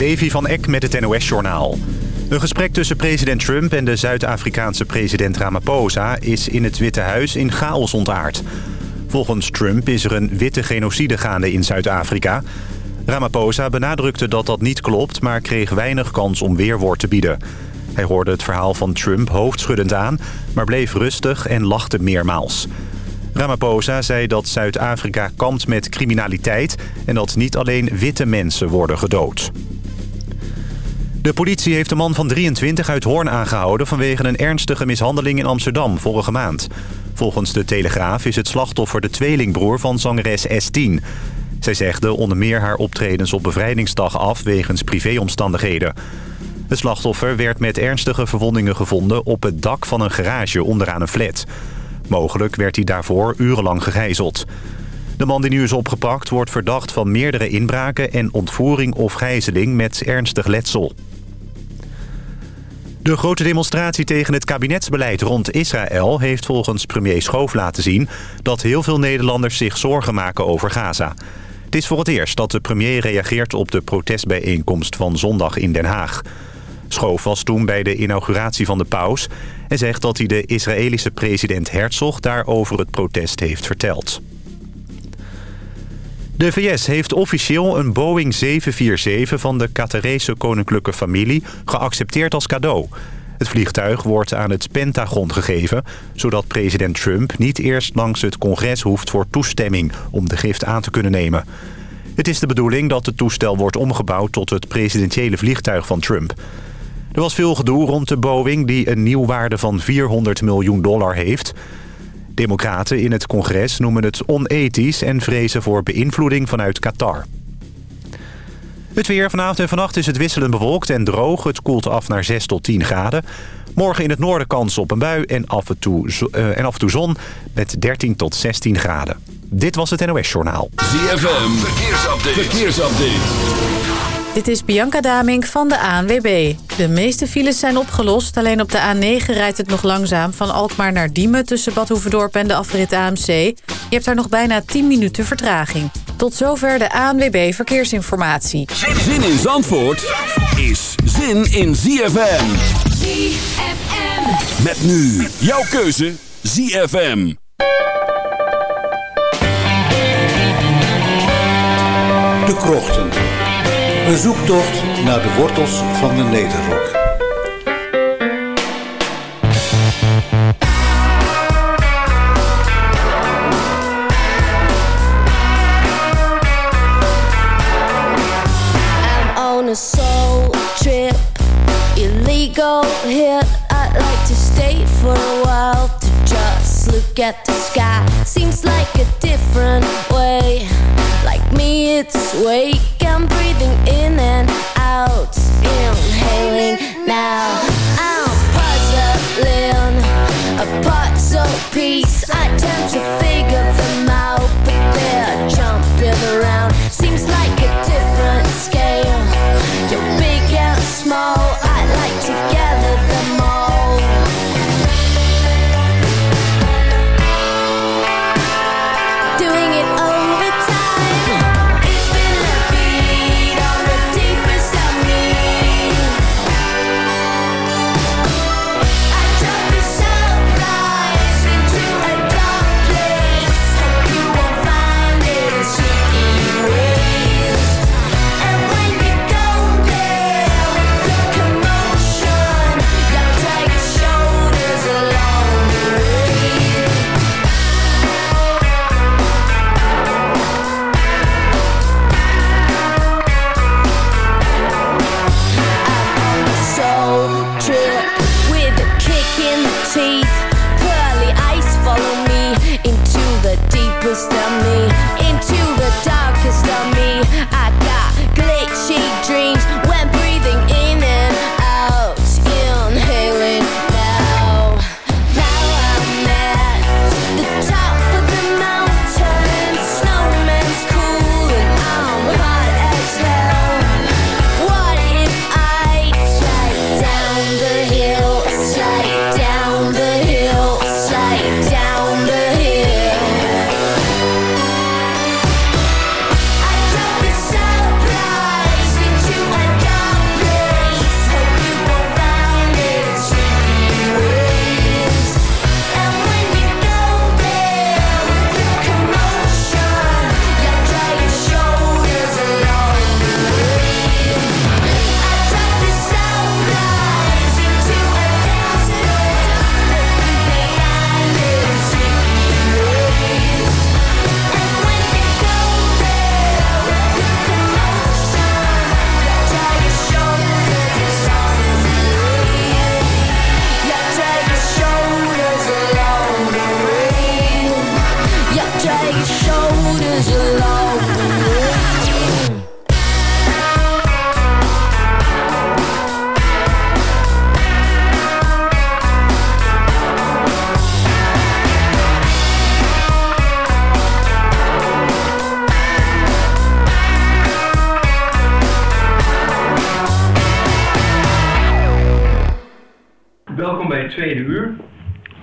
Levi van Eck met het NOS-journaal. Een gesprek tussen president Trump en de Zuid-Afrikaanse president Ramaphosa... is in het Witte Huis in chaos ontaard. Volgens Trump is er een witte genocide gaande in Zuid-Afrika. Ramaphosa benadrukte dat dat niet klopt... maar kreeg weinig kans om weerwoord te bieden. Hij hoorde het verhaal van Trump hoofdschuddend aan... maar bleef rustig en lachte meermaals. Ramaphosa zei dat Zuid-Afrika kampt met criminaliteit... en dat niet alleen witte mensen worden gedood. De politie heeft een man van 23 uit Hoorn aangehouden... vanwege een ernstige mishandeling in Amsterdam vorige maand. Volgens de Telegraaf is het slachtoffer de tweelingbroer van zangeres S10. Zij zegde onder meer haar optredens op bevrijdingsdag af... wegens privéomstandigheden. Het slachtoffer werd met ernstige verwondingen gevonden... op het dak van een garage onderaan een flat. Mogelijk werd hij daarvoor urenlang gegijzeld. De man die nu is opgepakt wordt verdacht van meerdere inbraken... en ontvoering of gijzeling met ernstig letsel. De grote demonstratie tegen het kabinetsbeleid rond Israël... heeft volgens premier Schoof laten zien... dat heel veel Nederlanders zich zorgen maken over Gaza. Het is voor het eerst dat de premier reageert op de protestbijeenkomst van zondag in Den Haag. Schoof was toen bij de inauguratie van de paus... en zegt dat hij de Israëlische president Herzog daarover het protest heeft verteld. De VS heeft officieel een Boeing 747 van de Qatarese koninklijke familie geaccepteerd als cadeau. Het vliegtuig wordt aan het Pentagon gegeven... zodat president Trump niet eerst langs het congres hoeft voor toestemming... om de gift aan te kunnen nemen. Het is de bedoeling dat het toestel wordt omgebouwd tot het presidentiële vliegtuig van Trump. Er was veel gedoe rond de Boeing die een nieuwwaarde van 400 miljoen dollar heeft... Democraten in het congres noemen het onethisch en vrezen voor beïnvloeding vanuit Qatar. Het weer vanavond en vannacht is het wisselend bewolkt en droog. Het koelt af naar 6 tot 10 graden. Morgen in het noorden kans op een bui en af en toe, uh, en af en toe zon met 13 tot 16 graden. Dit was het NOS Journaal. ZFM, verkeersupdate. verkeersupdate. Dit is Bianca Damink van de ANWB. De meeste files zijn opgelost. Alleen op de A9 rijdt het nog langzaam van Alkmaar naar Diemen... tussen Bad Hoeverdorp en de afrit AMC. Je hebt daar nog bijna 10 minuten vertraging. Tot zover de ANWB Verkeersinformatie. Zin in Zandvoort is zin in ZFM. ZFM. Met nu jouw keuze ZFM. De Krochten. Een zoektocht naar de wortels van de nederrok. A soul trip, illegal hit. I'd like to stay for a while to just look at the sky. Seems like a different way. Like me, it's wake. I'm breathing in and out, inhaling now. I'm puzzling a puzzle piece. I tend to figure them out, but they're jumping around. Seems like a different scale. You're big and small.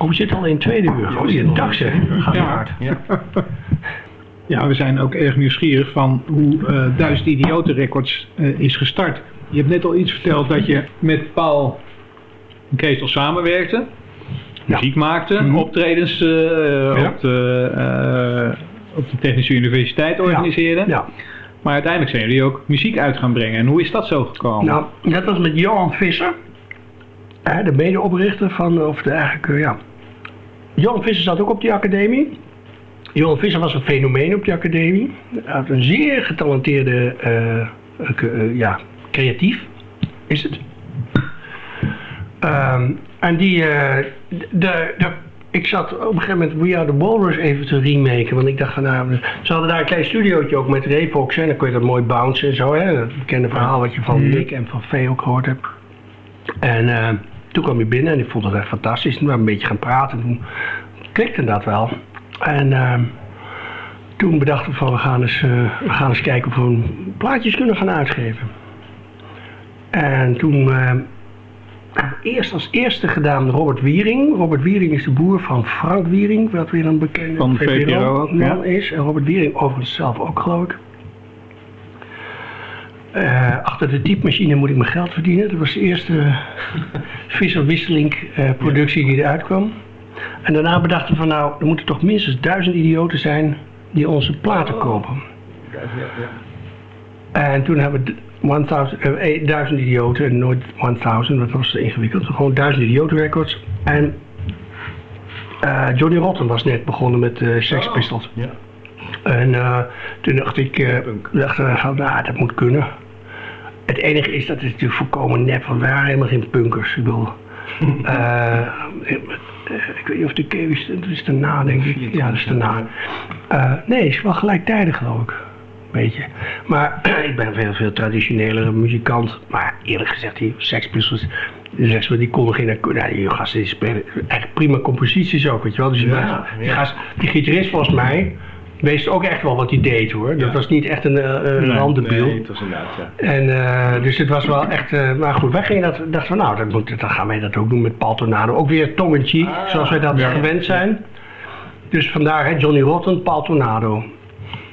Oh, we zitten al in het tweede uur. Goeiedag zeg. Gaat Ja. hard. Ja. Ja, we zijn ook erg nieuwsgierig van hoe eh Duizend Idioten Records eh, is gestart. Je hebt net al iets verteld dat je met Paul en Keestel samenwerkte. Muziek maakte, Mhm. optredens eh, Ja. op, de, eh, op de Technische Universiteit organiseerde. Ja. Maar uiteindelijk zijn jullie ook muziek uit gaan brengen. En hoe is dat zo gekomen? Nou, dat was met Johan Visser. hè, de medeoprichter van, of de eigenlijk, ja. Johan Visser zat ook op die academie. Johan Visser was een fenomeen op die academie. Hij had een zeer getalenteerde, eh, eh, eh, ja, creatief is het. Ehm, en die, de, de, ik zat op een gegeven moment We Are The Walrus even te remaken. Want ik dacht van nou, ze hadden daar een klein studiootje ook met Revox. En dan kon je dat mooi bouncen en zo. Hè? Dat bekende verhaal wat je van Nick en van Vee ook gehoord hebt. En toen kwam je binnen en ik vond het echt fantastisch. Toen waren we een beetje gaan praten. Toen klikte dat wel. En ehm, toen bedachten we van we gaan, eens, eh, we gaan eens kijken of we plaatjes kunnen gaan uitgeven. En toen we eerst als eerste gedaan Robert Wiering. Robert Wiering is de boer van Frank Wiering, wat weer een bekende Van VPRO ook, man ja. is. En Robert Wiering overigens zelf ook geloof ik. Eh, achter de typemachine moet ik mijn geld verdienen. Dat was de eerste Visser Wisseling eh, productie die eruit kwam. En daarna bedachten we van nou, er moeten toch minstens duizend idioten zijn die onze platen kopen. En toen hebben we d- 1000, eh, eh, duizend idioten en nooit 1000, dat was te ingewikkeld. Gewoon duizend idioten records. En Johnny Rotten was net begonnen met Sex Pistols. Ja. En toen dacht ik, dacht, van, nou, dat moet kunnen. Het enige is, dat is natuurlijk volkomen nep, want wij waren helemaal geen punkers. Ik bedoel, eh, eh, ik weet niet of de is, dat is daarna denk ik. Ja, dat is daarna. Eh, nee, het is wel gelijktijdig geloof ik. Weet je. Maar ik ben een veel, veel traditionelere muzikant. Maar eerlijk gezegd, die Sex Pistols, ze, die konden geen... Nou, die gasten die spelen echt prima composities ook, weet je wel. Dus Ja, die, ja. gast- die gitarist volgens mij, wist ook echt wel wat hij deed hoor. Dat was niet echt een, randebiel. Nee, het was inderdaad, ja. En eh, dus het was wel echt. eh, maar goed, wij gingen dat, dachten van nou, dat moet, dan gaan wij dat ook doen met Paul Tornado. Ook weer tong in cheek, zoals wij dat gewend zijn. Dus vandaar hè, Johnny Rotten, Paul Tornado.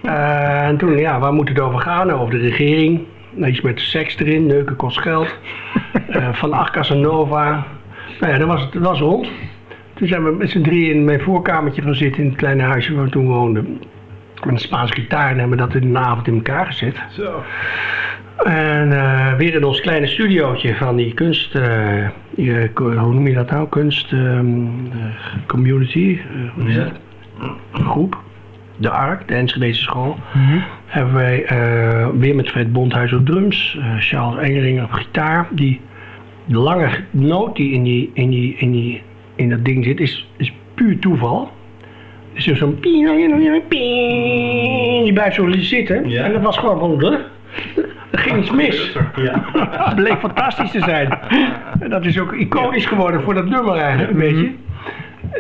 En toen, ja, waar moet het over gaan? Nou, over de regering. Nou, iets met seks erin, neuken kost geld. Van Ach Casanova. Nou ja, dan was het dat was rond. Toen zijn we met z'n drieën in mijn voorkamertje gaan zitten in het kleine huisje waar we toen woonden. Met een Spaanse gitaar en hebben dat in de avond in elkaar gezet. Zo. En eh, weer in ons kleine studiootje van die kunst, ko- hoe noem je dat nou? Kunst eh, community, wat is Ja. dat? groep, de ARK, de Enschedeze school. Hebben wij weer met Fred Bondhuis op drums, Charles Engeling op gitaar. Die lange noot die in, die, in, die, in, die, in dat ding zit, is, is puur toeval. Zo'n pien, die blijft zo zitten. Ja. En dat was gewoon van, "Huh?" er ging iets mis. Ja. Het bleek fantastisch te zijn. En dat is ook iconisch geworden voor dat nummer eigenlijk, een beetje.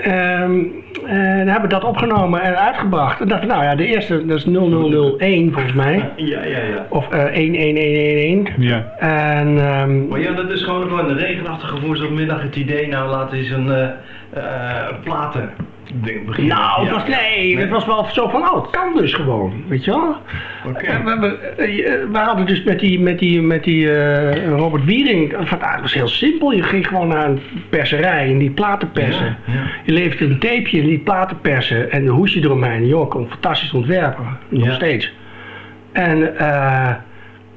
Ehm, en dan hebben we dat opgenomen en uitgebracht. En dachten we, nou ja, de eerste, dat is 0001 volgens mij. Ja, ja, ja. Of eh 11111. Ja. En ehm, Maar ja, dat is gewoon gewoon een regenachtige woensdagmiddag het idee, nou laten we eens een eh eh, platen nou, het was, nee, het was wel zo van, oh, het kan dus gewoon, weet je wel. We, we, eh, we hadden dus met die, met die, met die eh, Robert Wiering, van, ah, het was heel simpel. Je ging gewoon naar een perserij en die platen persen. Ja. Je leverde een tapeje en die platen persen en een hoesje eromheen. De jongen kon fantastisch ontwerpen, nog Ja. steeds. En eh,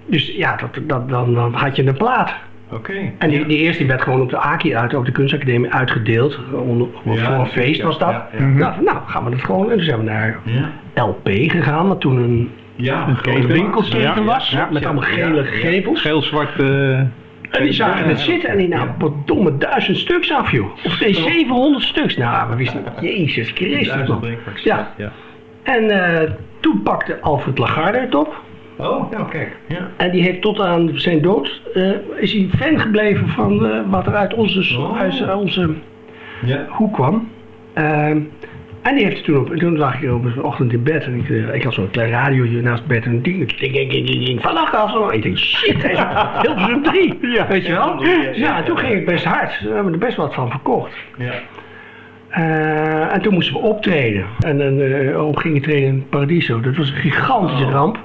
dus ja, dat, dat, dan, dan had je een plaat. Oké. En die, die eerste die werd gewoon op de AKI uit, op de kunstacademie uitgedeeld. Onder, Ja, voor een feest was dat. Ja. Nou, nou, gaan we dat gewoon. En toen zijn we naar Ja. LP gegaan, wat toen een, Ja, een winkelketen was. met allemaal gele gevels. Geel-zwart. En die zagen het zitten en die nou, verdomme duizend stuks af, joh. Of nee, 700 stuks. Nou, we wisten, Jezus Christus, ja. En eh, toen pakte Alfred Lagarde het op. Oh, nou kijk. Ja. En die heeft tot aan zijn dood, eh, is hij fan gebleven van eh, wat er uit onze, Oh. uit onze Ja. hoek kwam. Ehm, En die heeft het toen op. En toen lag ik op een ochtend in bed. En ik, eh, ik had zo'n klein radiootje naast bed. En een ding, ding, ding, ding, ding. Vannacht af. Zo. Ik denk, shit, hij is Hilversum 3. Weet je wel? Ja, toen ging het best hard. We hebben er best wat van verkocht. Ja. Eh, en toen moesten we optreden. En dan op gingen treden in Paradiso. Dat was een gigantische ramp.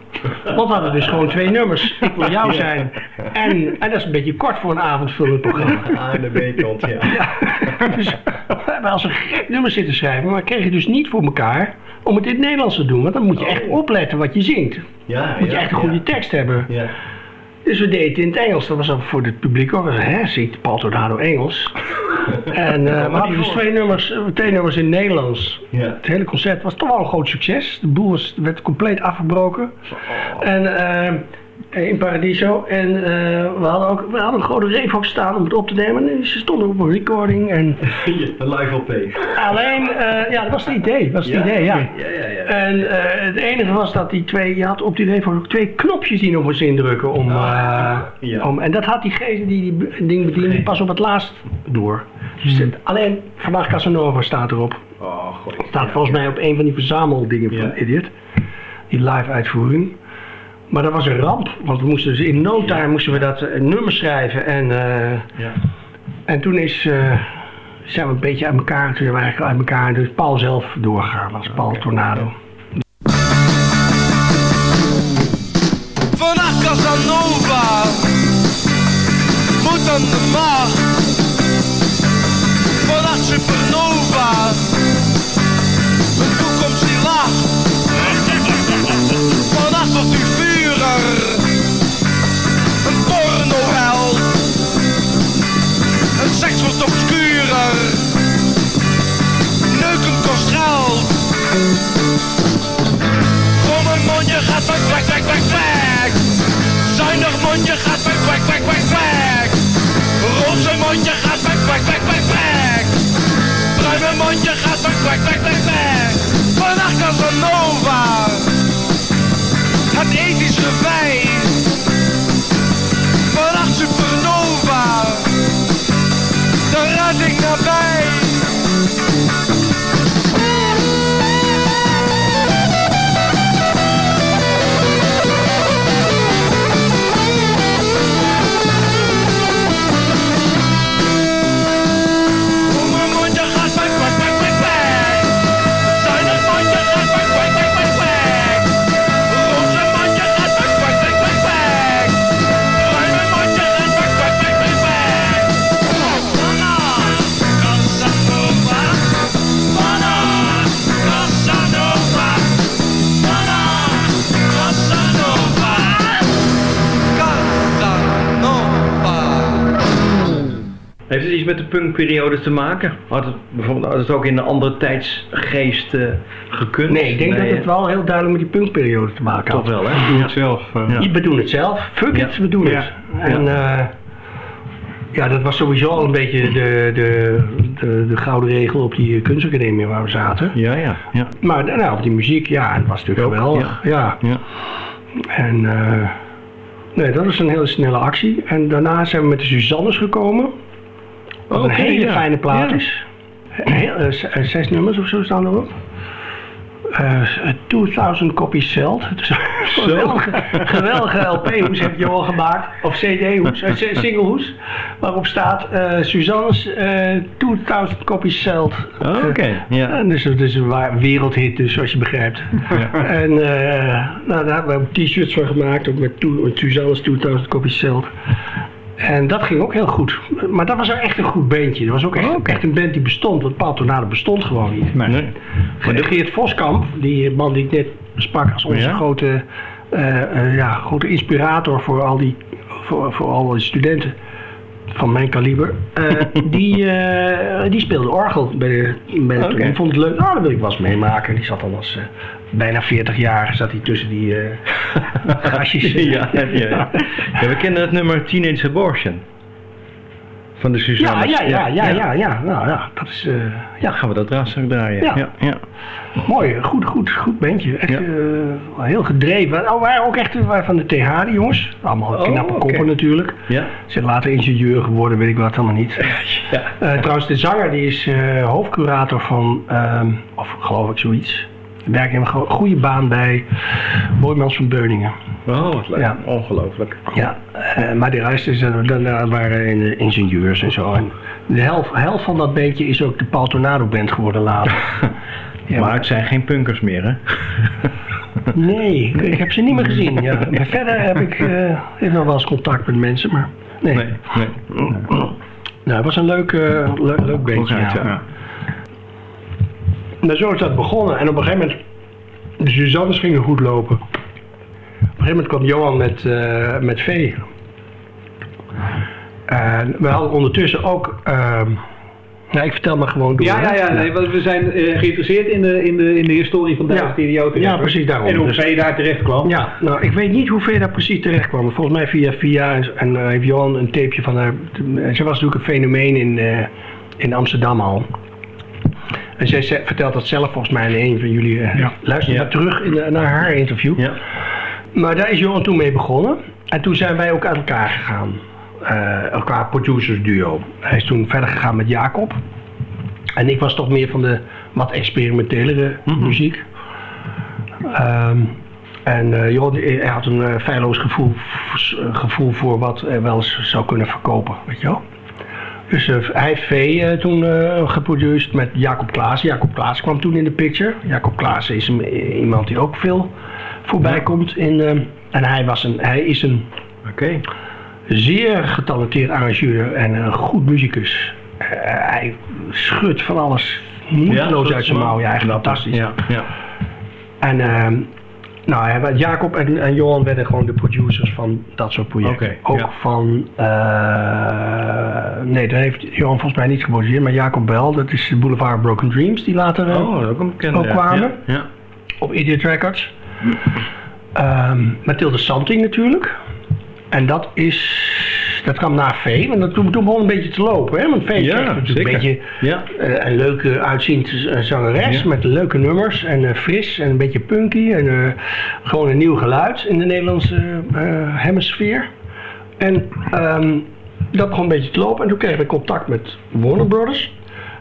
Want we hadden dus gewoon twee nummers. Ik wil jou zijn. En, en dat is een beetje kort voor een avondvullend programma. A en de B-kant, ja. Ja, dus we hebben als een gek nummer zitten schrijven, maar kregen dus niet voor elkaar om het in het Nederlands te doen. Want dan moet je echt opletten wat je zingt. Ja, Moet je ja, echt een goede ja. tekst hebben. Ja. Dus we deden het in het Engels. Dat was dan voor het publiek ook. Hè, zingt Paul Tornado Engels? en eh, we hadden dus twee nummers, eh, twee nummers in het Nederlands. Ja. Het hele concert was toch wel een groot succes. De boel was, werd compleet afgebroken. En eh, in Paradiso. En eh, we hadden ook we hadden een grote reefhok staan om het op te nemen. En ze stonden op een recording. En Een live LP. alleen, eh, ja, dat was het idee. Dat was het idee, ja. Ja, ja, ja. En eh, het enige was dat die twee, je had op die reefhok ook twee knopjes die nog moest indrukken. Om, eh, ja. om, en dat had die die be- ding bediende pas op het laatst door. Dus het- alleen vandaag Casanova staat erop. Oh. Staat volgens mij op een van die verzameldingen van. Idiot. Die live uitvoering. Maar dat was een ramp, want we moesten dus in no time moesten we dat eh, nummer schrijven. En, eh, Ja. en toen is, eh, zijn we een beetje uit elkaar, toen zijn we eigenlijk uit elkaar. Dus Paul zelf doorgegaan als Paul Tornado. Mondje gaat weg, weg, weg, weg. Zuinig mondje gaat weg, weg, weg, weg, weg. Roze mondje gaat weg, weg, weg, weg, weg. Bruine mondje gaat weg, weg, weg, weg, weg. Vannacht Casanova. Het ethisch bewijs. Vannacht Supernova. De redding nabij. Heeft het iets met de punkperiode te maken? Had het bijvoorbeeld had het ook in een andere tijdsgeest eh, gekund? Nee, ik denk dat het wel heel duidelijk met die punkperiode te maken had. Toch wel, hè? Doe het zelf. eh. Ja. We doen het zelf. Fuck Ja. it, we doen Ja. het. En eh, ja, dat was sowieso al een beetje de, de, de, de gouden regel op die kunstacademie waar we zaten. Ja, ja, ja. Maar nou, op die muziek, ja, het was natuurlijk Ook, geweldig. Ja. ja. En eh, nee, dat was een hele snelle actie. En daarna zijn we met de Suzannes gekomen. Wat een Oké, hele ja. fijne plaat Ja. is. Heel, eh, eh, zes nummers of zo staan erop. Eh, 2000 copies sold. Een geweldige, geweldige LP-hoes heeft Johan gemaakt. Of CD-hoes, s- single-hoes. Waarop staat eh Suzanne's eh 2000 copies sold. Oh, Oké, ja. Dus het is een wa- wereldhit, dus zoals je begrijpt. En nou, daar hebben we t-shirts van gemaakt, ook met Suzanne's 2000 copies sold. En dat ging ook heel goed. Maar dat was ook echt een goed bandje. Dat was ook echt, echt een band die bestond, want Paul Tornado bestond gewoon niet. Nee. Nee. Maar de Geert Voskamp, die man die ik net sprak als onze Ja? grote, eh, eh, ja, grote inspirator voor al die, voor, voor al die studenten van mijn kaliber, eh, die, eh, die speelde orgel bij de, bij de. Die vond het leuk. Nou, dat wil ik wel eens meemaken. Die zat dan als eh, bijna 40 jaar zat hij tussen die gastjes. ja, heb je. Ja, we kennen het nummer Teenage Abortion. Van de Suzanne. Ja, ja, ja, ja, ja, ja. Nou ja, dat is... eh, ja, Gaan we dat raadzaak draaien? Ja. ja. mooi. Goed, goed, goed bandje. Echt eh, heel gedreven. Oh, waren ook echt waren van de TH, die jongens. Allemaal Oh, knappe koppen natuurlijk. Ja. Ze zijn later ingenieur geworden, weet ik wat allemaal niet. Ja. Eh, trouwens, de zanger die is hoofdcurator van, ehm, of geloof ik zoiets. Werkt in een go- goede baan bij Boymans van Beuningen. Oh, wat leuk. Ja. Ongelooflijk. Ja, eh, maar de rest is, eh, dan waren de ingenieurs en zo. En de helft, helft van dat beentje is ook de Paul Tornado Band geworden later. Ja, maar het zijn geen punkers meer, hè? Nee, ik heb ze niet meer gezien. Ja. Maar verder heb ik eh, nog wel eens contact met mensen, maar nee. Nee, nee. Nou, het was een leuk, eh, leuk, ja. Nou, zo is dat begonnen. En op een gegeven moment, de Suzannes gingen goed lopen. Op een gegeven moment kwam Johan met, eh met vee. En we hadden ondertussen ook... ehm nou, ik vertel maar gewoon door. Ja, ja, ja. Nee, want we zijn eh, geïnteresseerd in de, in, de, in de historie van Duizend Ja. Ja, precies daarom. En hoe Dus- ver je daar terecht kwam. Ja, nou, ik weet niet hoe ver daar precies terecht kwam. Volgens mij via via. En, en eh, heeft Johan een tapeje van haar. Ze was natuurlijk een fenomeen in, in Amsterdam al. En zij ze- vertelt dat zelf volgens mij in een van jullie. eh, Ja. Luister Ja. maar terug in de- naar haar interview. Ja. Maar daar is Johan toen mee begonnen. En toen zijn wij ook uit elkaar gegaan. Eh, elkaar producers duo. Hij is toen verder gegaan met Jacob. En ik was toch meer van de wat experimentelere muziek. Ehm, en eh Johan hij had een eh, feilloos gevoel, eh, gevoel voor wat er wel eens zou kunnen verkopen, weet je wel. Dus eh, hij heeft V eh, toen eh geproduceerd met Jacob Klaas. Jacob Klaas kwam toen in de picture. Jacob Klaas is een- iemand die ook veel voorbij komt. In, en hij, was een, hij is een zeer getalenteerd arrangeur en een goed muzikus. Hij schudt van alles moeiteloos dat uit zijn mouw. Ja, knap. fantastisch. Ja, ja. En ehm, nou, hij- Jacob en, en Johan werden gewoon de producers van dat soort projecten. Ook ja. van, eh, nee, dat heeft Johan volgens mij niet geproduceerd, maar Jacob Bel, dat is de Boulevard Broken Dreams, die later eh, Oh, ook bekende. ook ja. kwamen. Ja. ja. op Idiot Records. Ehm Mathilde Santing natuurlijk. En dat is, dat kwam na V, want dat, toen, toen begon een beetje te lopen. Hè? Want V is Ja, echt natuurlijk zeker. een beetje Ja. eh, een leuke uitziend eh, zangeres Ja. met leuke nummers en eh, fris en een beetje punky en gewoon een nieuw geluid in de Nederlandse hemisfeer. En ehm, dat begon een beetje te lopen en toen kregen we contact met Warner Brothers.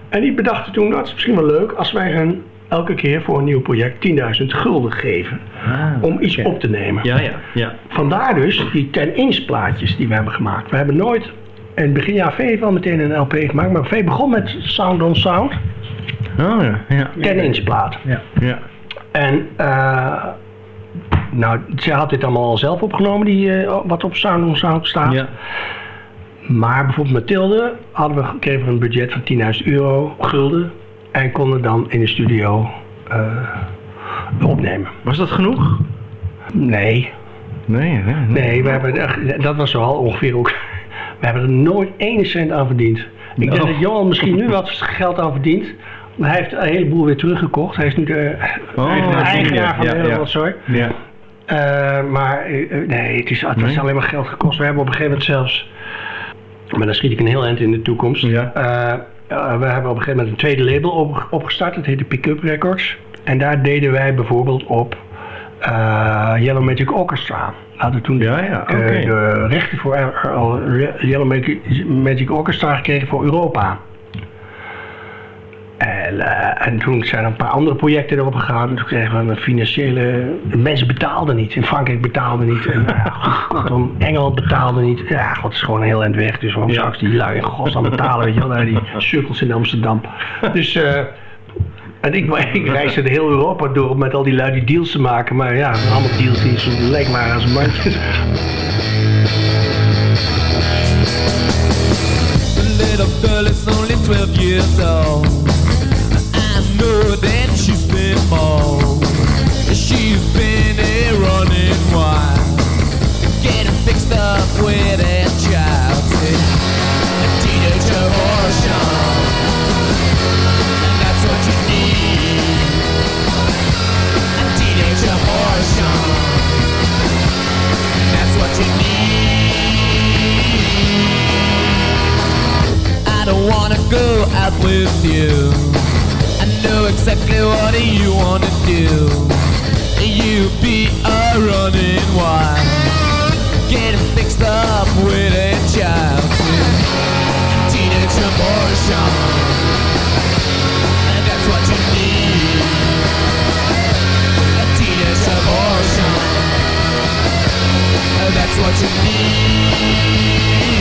En die bedachten toen, dat is misschien wel leuk als wij hen elke keer voor een nieuw project 10.000 gulden geven om iets Ah, op te nemen. Ja, ja, ja. Vandaar dus die 10-inch plaatjes die we hebben gemaakt. We hebben nooit, in begin jaar V heeft wel meteen een LP gemaakt, maar V begon met Sound on Sound, Oh ja, ja. 10-inch plaat. Ja. En uh, nou, ze had dit allemaal al zelf opgenomen, die, uh, wat op Sound on Sound staat. Ja. Maar bijvoorbeeld Mathilde hadden we, kregen we een budget van 10.000 euro, gulden, en konden dan in de studio uh, opnemen. Was dat genoeg? Nee. Nee, nee. nee. Nee, we hebben, dat was wel ongeveer ook. We hebben er nooit één cent aan verdiend. Ik denk Oh. dat Johan misschien nu wat geld aan verdient. Hij heeft een heleboel weer teruggekocht. Hij is nu de, Oh, is de eigenaar van Ja. Ja. Eh, maar eh, eh, nee, het, is, het alleen maar geld gekost. We hebben op een gegeven moment zelfs... Maar dan schiet ik een heel eind in de toekomst. Ja. Eh, we hebben op een gegeven moment een tweede label op, opgestart. Dat heette Pickup Records. En daar deden wij bijvoorbeeld op eh, Yellow Magic Orchestra. We hadden toen Ja, ja, eh, de rechten voor eh, Yellow Magic Orchestra gekregen voor Europa. En, eh, en toen zijn er een paar andere projecten erop gegaan. En toen kregen we een financiële... De mensen betaalden niet. In Frankrijk betaalden niet. En, uh, kortom, Engeland betaalde niet. Ja, god, het is gewoon een heel eind weg. Dus waarom Ja. zou ik die lui in godsnaam betalen? Weet je wel, naar die sukkels in Amsterdam. Dus... eh, en ik, ik reisde de heel Europa door om met al die lui die deals te maken. Maar ja, allemaal deals die zo leek maar als mandjes. The little girl is only 12 years old. That she's been more. She's been a running wild, getting fixed up with child. Abortion. And that's what you need. A teenage abortion. That's what you need. I don't wanna go out with you. I know exactly what you wanna do. You be a running wild, getting fixed up with a child. Teenage abortion, and that's what you need. A teenage abortion, and that's what you need.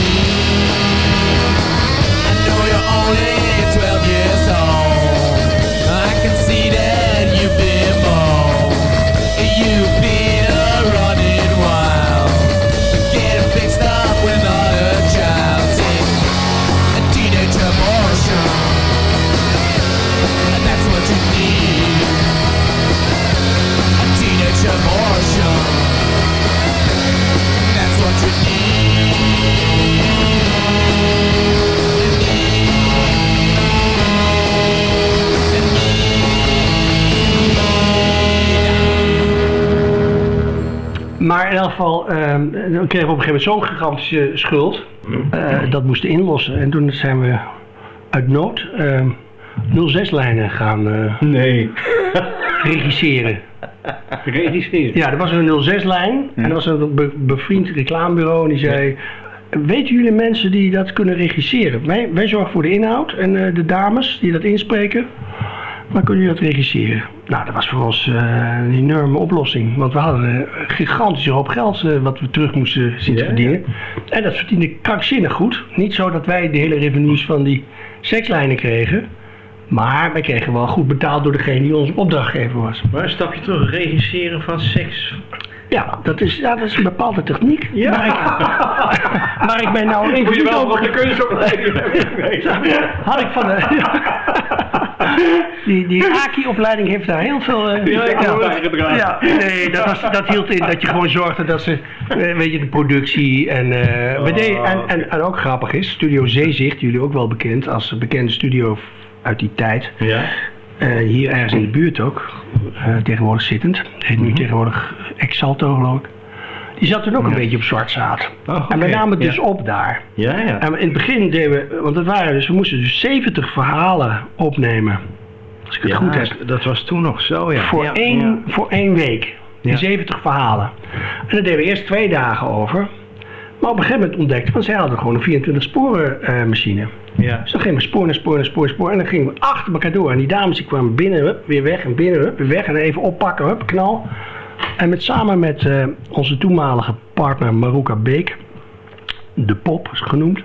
Maar in elk geval, ehm, dan kregen we op een gegeven moment zo'n gigantische schuld. eh, dat moesten inlossen. En toen zijn we uit nood ehm 06-lijnen gaan eh, Nee. regisseren. Geregistreerd. Ja, er was een 06-lijn en er was een be- bevriend reclamebureau en die zei... Weten jullie mensen die dat kunnen regisseren? Wij, wij zorgen voor de inhoud en eh, de dames die dat inspreken. Maar kunnen jullie dat regisseren? Nou, dat was voor ons eh, een enorme oplossing. Want we hadden een gigantische hoop geld eh, wat we terug moesten zien te Ja, verdienen. En dat verdiende krankzinnig goed. Niet zo dat wij de hele revenues van die sekslijnen kregen. Maar wij kregen wel goed betaald door degene die onze opdrachtgever was. Maar een stapje terug, regisseren van seks. Ja, dat is, ja, dat is een bepaalde techniek. Ja. Maar, ik, maar ik ben nou even Moet je wel over de kunstopleiding hebben. Had ik van de... Die, die Aki-opleiding heeft daar heel veel... eh, Ja, ik nee, dat, was, dat hield in dat je gewoon zorgde dat ze... eh, Weet je, de productie en... eh, we deden, en, en, en ook grappig is, Studio Zeezicht, jullie ook wel bekend als een bekende studio uit die tijd. Ja. Eh, hier ergens in de buurt ook, eh, tegenwoordig zittend. Heet nu tegenwoordig Exalto, geloof ik. Die zat toen ook een beetje op zwart zaad. Oh, En we namen het dus op daar. Ja, ja. En in het begin deden we, want het waren dus, we moesten dus 70 verhalen opnemen. Als ik het goed heb. Dat was toen nog zo, ja. Voor, één, voor één week. Die Ja. 70 verhalen. En daar deden we eerst twee dagen over. Maar op een gegeven moment ontdekten we, want zij hadden gewoon een 24 sporen eh, machine. Ja. Dus dan gingen we spoor naar spoor naar spoor naar spoor. En dan gingen we achter elkaar door. En die dames die kwamen binnen, hup, weer weg en binnen, hup, weer weg. En even oppakken, hup, knal. En met, samen met eh, onze toenmalige partner Maruka Beek, de pop is genoemd.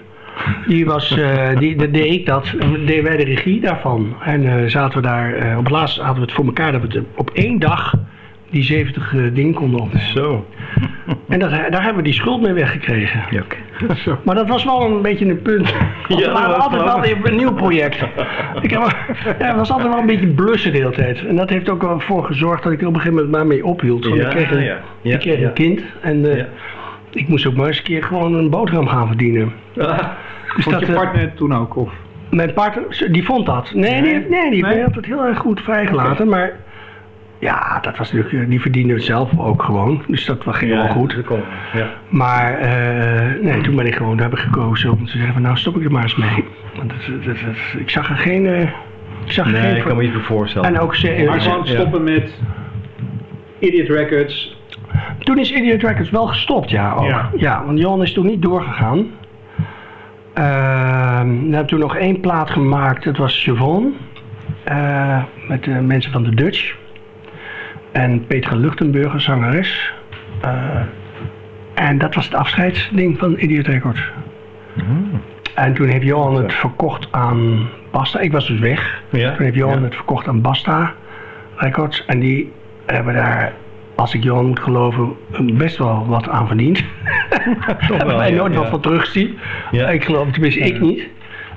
Die was, eh, die, deed ik dat, deden wij de regie daarvan. En eh, zaten we daar, op het laatst hadden we het voor elkaar dat we het op één dag die 70 eh, dingen konden opnemen. Zo. En dat, daar hebben we die schuld mee weggekregen. Ja, oké. Maar dat was wel een beetje een punt. Want Ja, we waren altijd wel weer een nieuw project. Ik heb, ja, het was altijd wel een beetje blussen de hele tijd. En dat heeft ook wel voor gezorgd dat ik er op een gegeven moment maar mee ophield. Want Ja, ik kreeg een, ja. Ja, ik kreeg een kind en eh, ik moest ook maar eens een keer gewoon een boterham gaan verdienen. Ah, Dus Vond dat, je eh, partner toen ook? Of? mijn partner, die vond dat. Nee, heeft- nee, die Nee? altijd heel erg goed vrijgelaten. Maar ja, dat was natuurlijk, eh, die verdiende het zelf ook gewoon. Dus dat was- ging wel goed. kon. Ja. Maar eh, nee, toen ben ik gewoon, daar heb ik gekozen om te zeggen van nou stop ik er maar eens mee. Want ik zag er geen, eh, ik zag Nee, geen ik kan me niet meer voorstellen. En ook ze, Maar gewoon stoppen met Idiot Records. toen is Idiot Records wel gestopt, ja. Ook. Ja. Ja. want Johan is toen niet doorgegaan. Ehm, we hebben toen nog één plaat gemaakt, dat was Chevron. eh, met de mensen van de Dutch. En Petra Luchtenburger, zangeres. Eh, en dat was het afscheidsding van Idiot Records. En toen heeft Johan het verkocht aan Basta. Ik was dus weg. Ja, Toen heeft Johan ja. het verkocht aan Basta Records. En die hebben daar, als ik Johan moet geloven, best wel wat aan verdiend. Hebben wel, wij ja, nooit wat van teruggezien. Ja. Ik geloof, tenminste ik niet.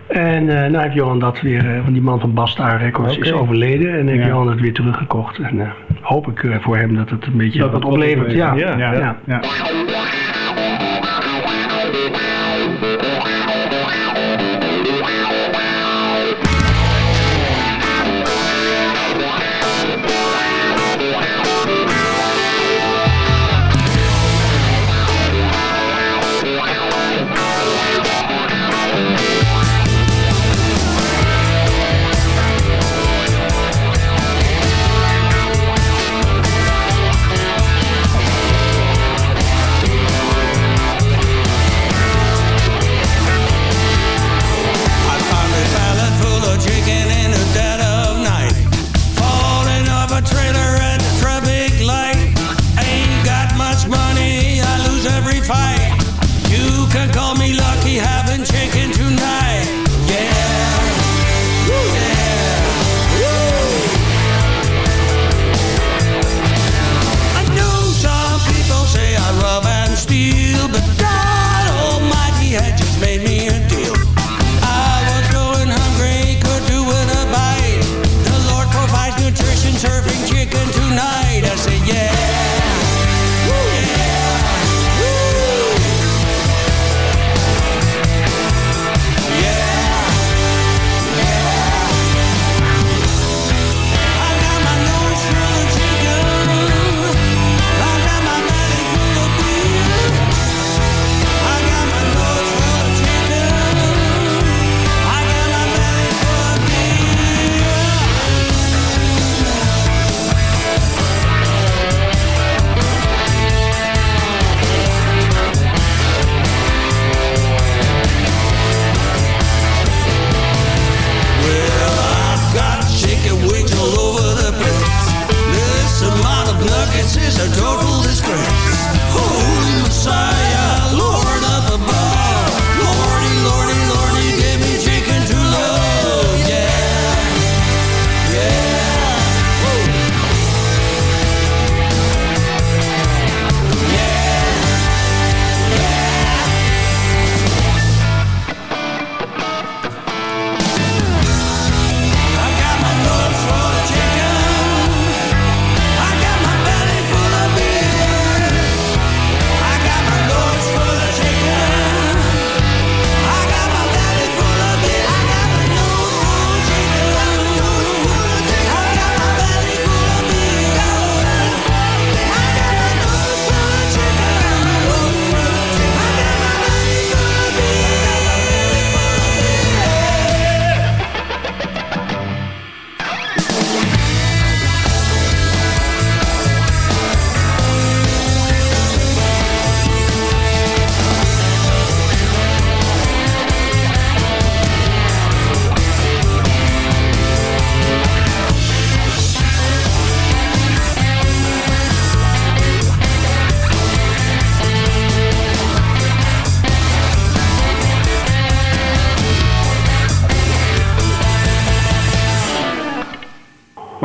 En eh nou heeft Johan dat weer, eh, want die man van Basta Records is overleden. En heeft. Johan het weer teruggekocht. En hoop ik eh, voor hem dat het een beetje Dat wat oplevert. Ja. Ja. Ja.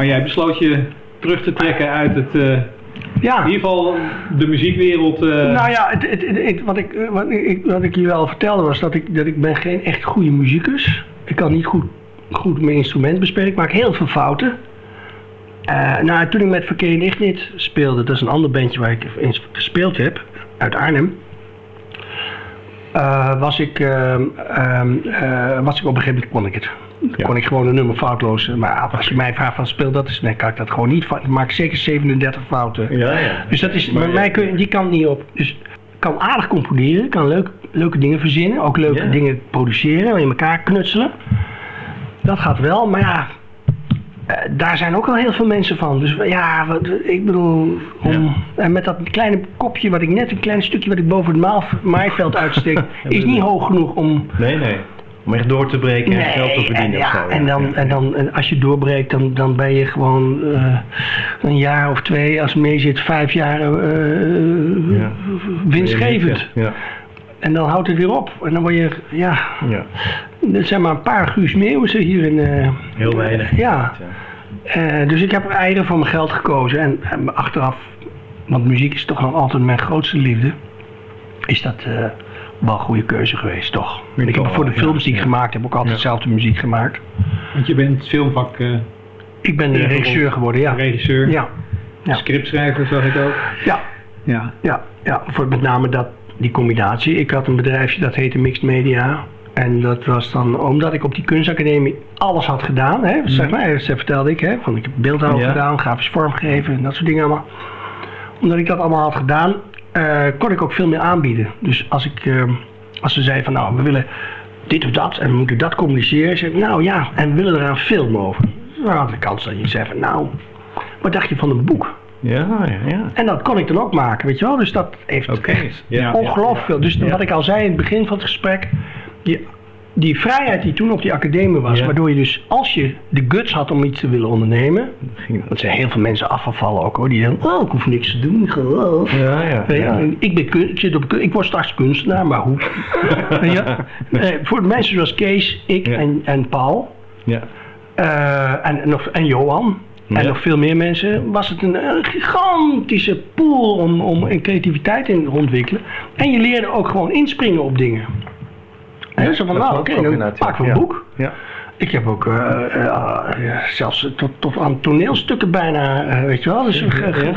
Maar jij besloot je terug te trekken uit het... eh, Ja. In ieder geval de muziekwereld. eh, Nou ja, het, het, wat, ik, eh, wat, ik, wat ik je wel vertelde was dat ik, dat ik ben geen echt goede muzikus. Ik kan niet goed, goed mijn instrument bespelen. Ik maak heel veel fouten. Eh, nou, toen ik met Verkeer in Ignit speelde, dat is een ander bandje waar ik eens gespeeld heb, uit Arnhem. was, ik, ehm, ehm, eh, was ik op een gegeven moment kon ik het. Dan kon ik gewoon een nummer foutloos. Maar als je mij vraagt van speel dat is, dan kan ik dat gewoon niet. Ik maak zeker 37 fouten. Ja, ja. Dus dat is, Maar ja. mij kun die kan niet op. Dus kan aardig componeren, kan leuk, leuke dingen verzinnen, ook leuke Ja. dingen produceren, in elkaar knutselen. Dat gaat wel, maar ja, eh, daar zijn ook al heel veel mensen van. Dus ja, wat, ik bedoel, om, en met dat kleine kopje wat ik net, een klein stukje wat ik boven het maaiveld uitsteek, is niet hoog genoeg om Nee, nee. Om echt door te breken en geld te en, verdienen ja, of zo. en, dan, en dan en als je doorbreekt, dan, dan ben je gewoon eh, een jaar of twee, als het mee zit, vijf jaar eh, Ja. winstgevend. Ja. En dan houdt het weer op. En dan word je, ja, ja. er zijn maar een paar Guus Meeuwissen hier in... eh, Heel weinig. Ja. Eh, dus ik heb er eieren voor mijn geld gekozen. En, en achteraf, want muziek is toch nog altijd mijn grootste liefde, is dat eh, wel een goede keuze geweest, toch? Ik heb voor de ja, films die ik ja. gemaakt heb ook altijd dezelfde muziek gemaakt. Want je bent filmvak eh, Ik ben Ja, regisseur geworden, ja. regisseur, Ja, ja. scriptschrijver zag ik ook. ja, Ja. ja, ja. Voor met name dat, die combinatie. Ik had een bedrijfje dat heette Mixed Media. En dat was dan omdat ik op die kunstacademie alles had gedaan. Hè, zeg maar, dat vertelde ik. Hè, van ik heb beeldhouw Ja. gedaan, grafisch vormgeven en dat soort dingen allemaal. Omdat ik dat allemaal had gedaan, eh, kon ik ook veel meer aanbieden. Dus als, ik, eh, als ze zeiden van nou, we willen dit of dat en we moeten dat communiceren. Zeg ik, nou ja, en we willen er een film over. Dan had de kans dat je zei van nou, wat dacht je van een boek? Ja, ja, ja. En dat kon ik dan ook maken, weet je wel. Dus dat heeft echt Ja, ongelooflijk veel. Dus wat ik al zei in het begin van het gesprek. Die vrijheid die toen op die academie was, Ja. waardoor je dus als je de guts had om iets te willen ondernemen. Er zijn heel veel mensen afgevallen ook hoor. Die denken, oh ik hoef niks te doen. Gewoon. Ja, ja. Ja. Ik, ben kun, ik, zit op, ik word straks kunstenaar, maar hoe? Je? Eh, voor de mensen zoals Kees, ik Ja. en, en Paul Ja. eh, en, en, en Johan en Ja. nog veel meer mensen, was het een, een gigantische pool om, om creativiteit in te ontwikkelen. En je leerde ook gewoon inspringen op dingen. En zo van, dat nou oké, dan we ja. een boek. Ja. Ik heb ook eh, eh, ja, zelfs tot, tot aan toneelstukken bijna, eh, weet je wel, dus ge-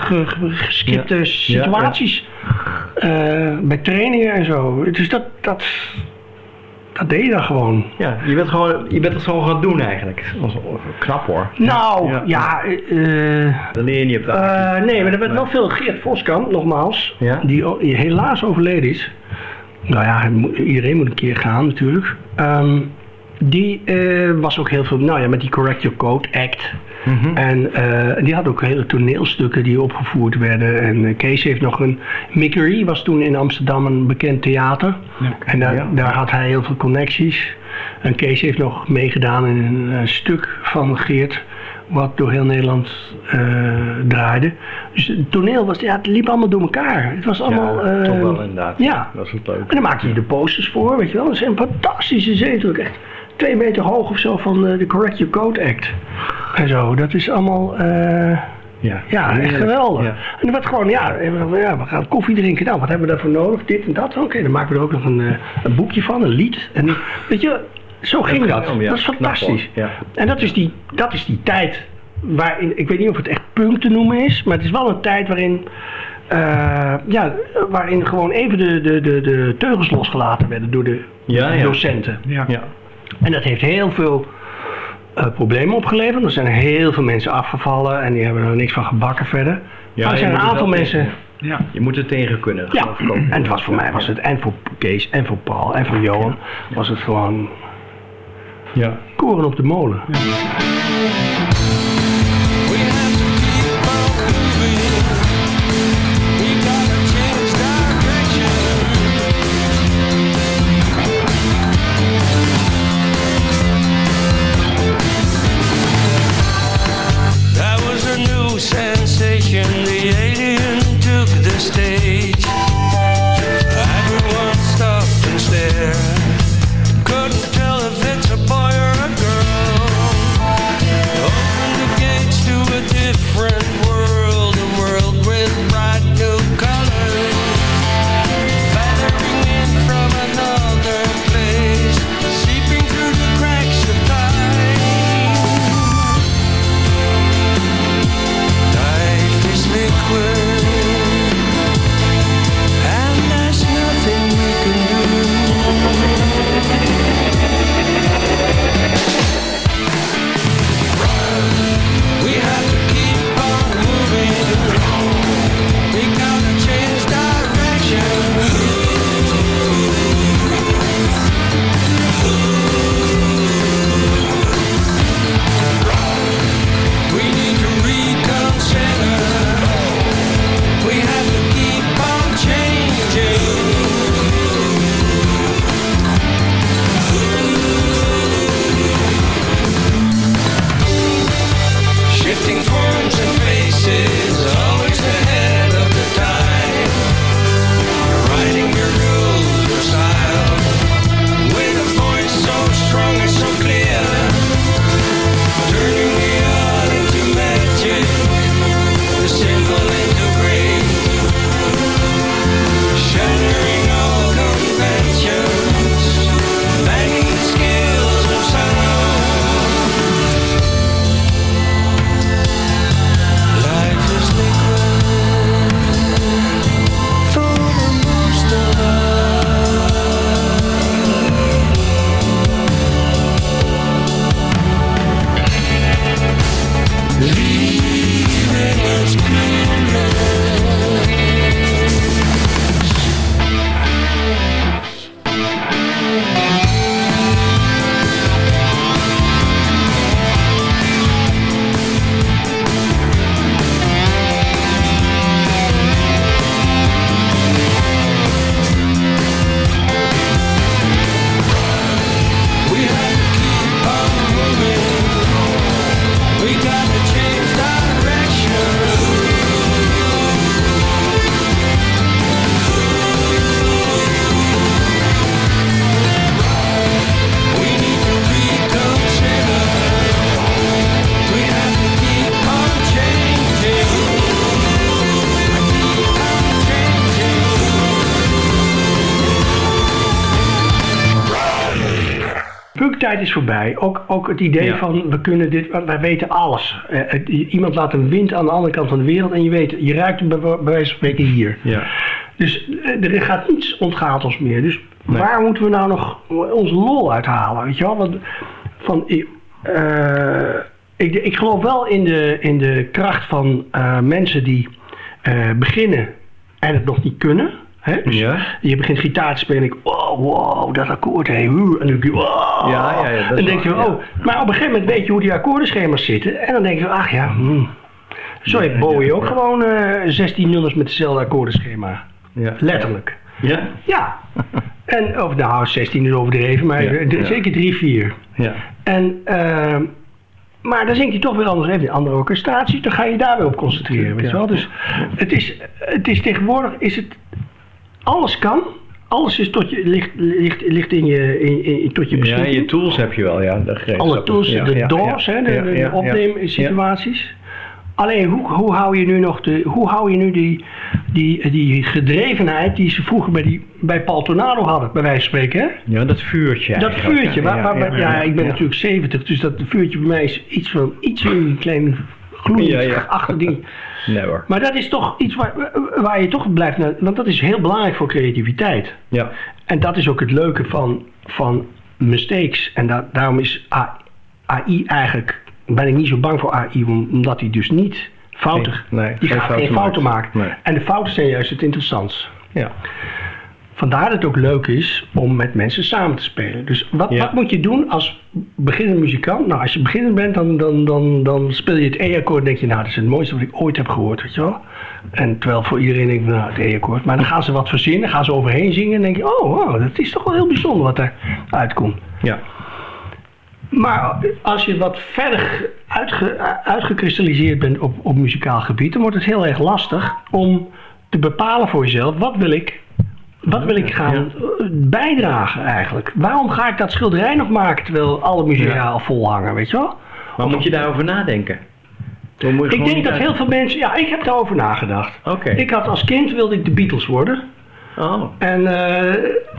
Ja. situaties eh, bij trainingen en zo. Dus dat, dat, dat deed je dan gewoon. Ja, je bent, gewoon, je bent het gewoon gaan doen eigenlijk. Dat knap hoor. Nou, Ja. ja, eh, Dat leer je niet op Eh, nee, maar er werd wel veel Geert Voskamp, nogmaals, Ja. die helaas overleden is. Nou ja, iedereen moet een keer gaan natuurlijk. Ehm, die eh, was ook heel veel, nou ja, met die Correct Your Code Act. Mhm. En eh, die had ook hele toneelstukken die opgevoerd werden. En eh, Kees heeft nog een... Mickery was toen in Amsterdam een bekend theater. En daar, Ja. daar had hij heel veel connecties. En Kees heeft nog meegedaan in een stuk van Geert... wat door heel Nederland eh, draaide. Dus het toneel was... Ja, het liep allemaal door elkaar. Het was allemaal... ja, toch eh, wel inderdaad. ja. Dat is het leuk. En dan maakte je de posters voor, weet je wel. Dat zijn fantastische zeeën. Echt twee meter hoog of zo van eh, de Correct Your Code Act. En zo, dat is allemaal... Ja, ja, echt geweldig. Ja. En dan werd gewoon, ja, ja, we gaan koffie drinken. Nou, wat hebben we daarvoor nodig? Dit en dat. Oké, dan maken we er ook nog een, een boekje van, een lied. En, weet je, zo ging dat. film, ja. Dat is fantastisch. Ja. En dat is, die, dat is die tijd waarin, ik weet niet of het echt punk te noemen is, maar het is wel een tijd waarin, eh, ja, waarin gewoon even de, de, de, de teugels losgelaten werden door de Ja, ja. docenten. Ja. Ja. En dat heeft heel veel eh, problemen opgeleverd. Er zijn heel veel mensen afgevallen en die hebben er niks van gebakken verder. Ja, maar er zijn een het aantal mensen. tegen. Ja. Je moet er tegen kunnen. Ja, en het was voor mij was het, en voor Kees en voor Paul en voor Johan, was het gewoon Ja. koren op de molen. Is voorbij. Ook, ook het idee Ja. van we kunnen dit, wij weten alles. Eh, iemand laat een wind aan de andere kant van de wereld en je weet, je ruikt hem bij, bij wijze van spreken hier. Ja. Dus eh, er gaat niets ontgaat ons meer. Dus Nee. waar moeten we nou nog onze lol uithalen? Weet je wel? Want van, eh, ik, ik geloof wel in de, in de kracht van mensen die beginnen en het nog niet kunnen. Hè? Dus Ja. je begint gitaar te spelen en ik, wow, wow, dat akkoord, hey, en dan denk je, wow. Ja, ja, dan denk je, oh, maar op een gegeven moment weet je hoe die akkoordenschema's zitten. En dan denk je, ach ja, hmm. zo heeft Bowie ook gewoon eh 16 nummers met hetzelfde akkoordenschema. Ja. Letterlijk. Ja? Ja. En, of nou, 16 is overdreven, maar eh, zeker 3, 4. Ja. En, ehm, maar dan zingt hij toch weer anders. Heeft een andere orchestratie, dan ga je daar weer op concentreren. Weet je wel? Dus het is, het is tegenwoordig, is het, alles kan. Alles is tot je, ligt, ligt, ligt in je, in, in- tot je Ja, beschikking. je tools heb je wel, ja. Alle tools, Ja, de ja, doors, ja, hè, de, ja, de, ja, ja. opneemsituaties. Alleen, hoe, hoe hou je nu nog de, hoe hou je nu die, die, die gedrevenheid die ze vroeger bij, die, bij Paul Tornado hadden, bij wijze van spreken, hè? Ja, dat vuurtje. Dat vuurtje, waar, waar, waar- ja, ik ben ja. natuurlijk 70, dus dat vuurtje bij mij is iets van, iets een klein gloeiend Ja, ja. achter ding. Nee hoor. Maar dat is toch iets waar, waar je toch blijft naar, want dat is heel belangrijk voor creativiteit. Ja. En dat is ook het leuke van, van mistakes. En da- daarom is AI eigenlijk, ben ik niet zo bang voor AI, om- omdat hij dus niet fouten, nee, die geen gaat geen fouten maakt. Nee. En de fouten zijn juist het interessantst. Ja. Vandaar dat het ook leuk is om met mensen samen te spelen. Dus wat, Ja. wat moet je doen als beginnende muzikant? Nou, als je beginnend bent, dan, dan, dan, dan speel je het E-akkoord en denk je, nou, dat is het mooiste wat ik ooit heb gehoord, weet je wel. En terwijl voor iedereen denk ik, nou, het E-akkoord. Maar dan gaan ze wat verzinnen, gaan ze overheen zingen en denk je, oh, wow, dat is toch wel heel bijzonder wat er uitkomt. Ja. Maar als je wat verder uitge, uitgekristalliseerd bent op, op muzikaal gebied, dan wordt het heel erg lastig om te bepalen voor jezelf, wat wil ik, wat wil ik gaan eh, bijdragen eigenlijk? Waarom ga ik dat schilderij nog maken terwijl alle musea al vol hangen, weet je wel? Maar moet je daarover nadenken? Ik denk dat uit- heel veel mensen, ja, ik heb daarover nagedacht. Oké. Ik had als kind wilde ik de Beatles worden. Oh. En eh,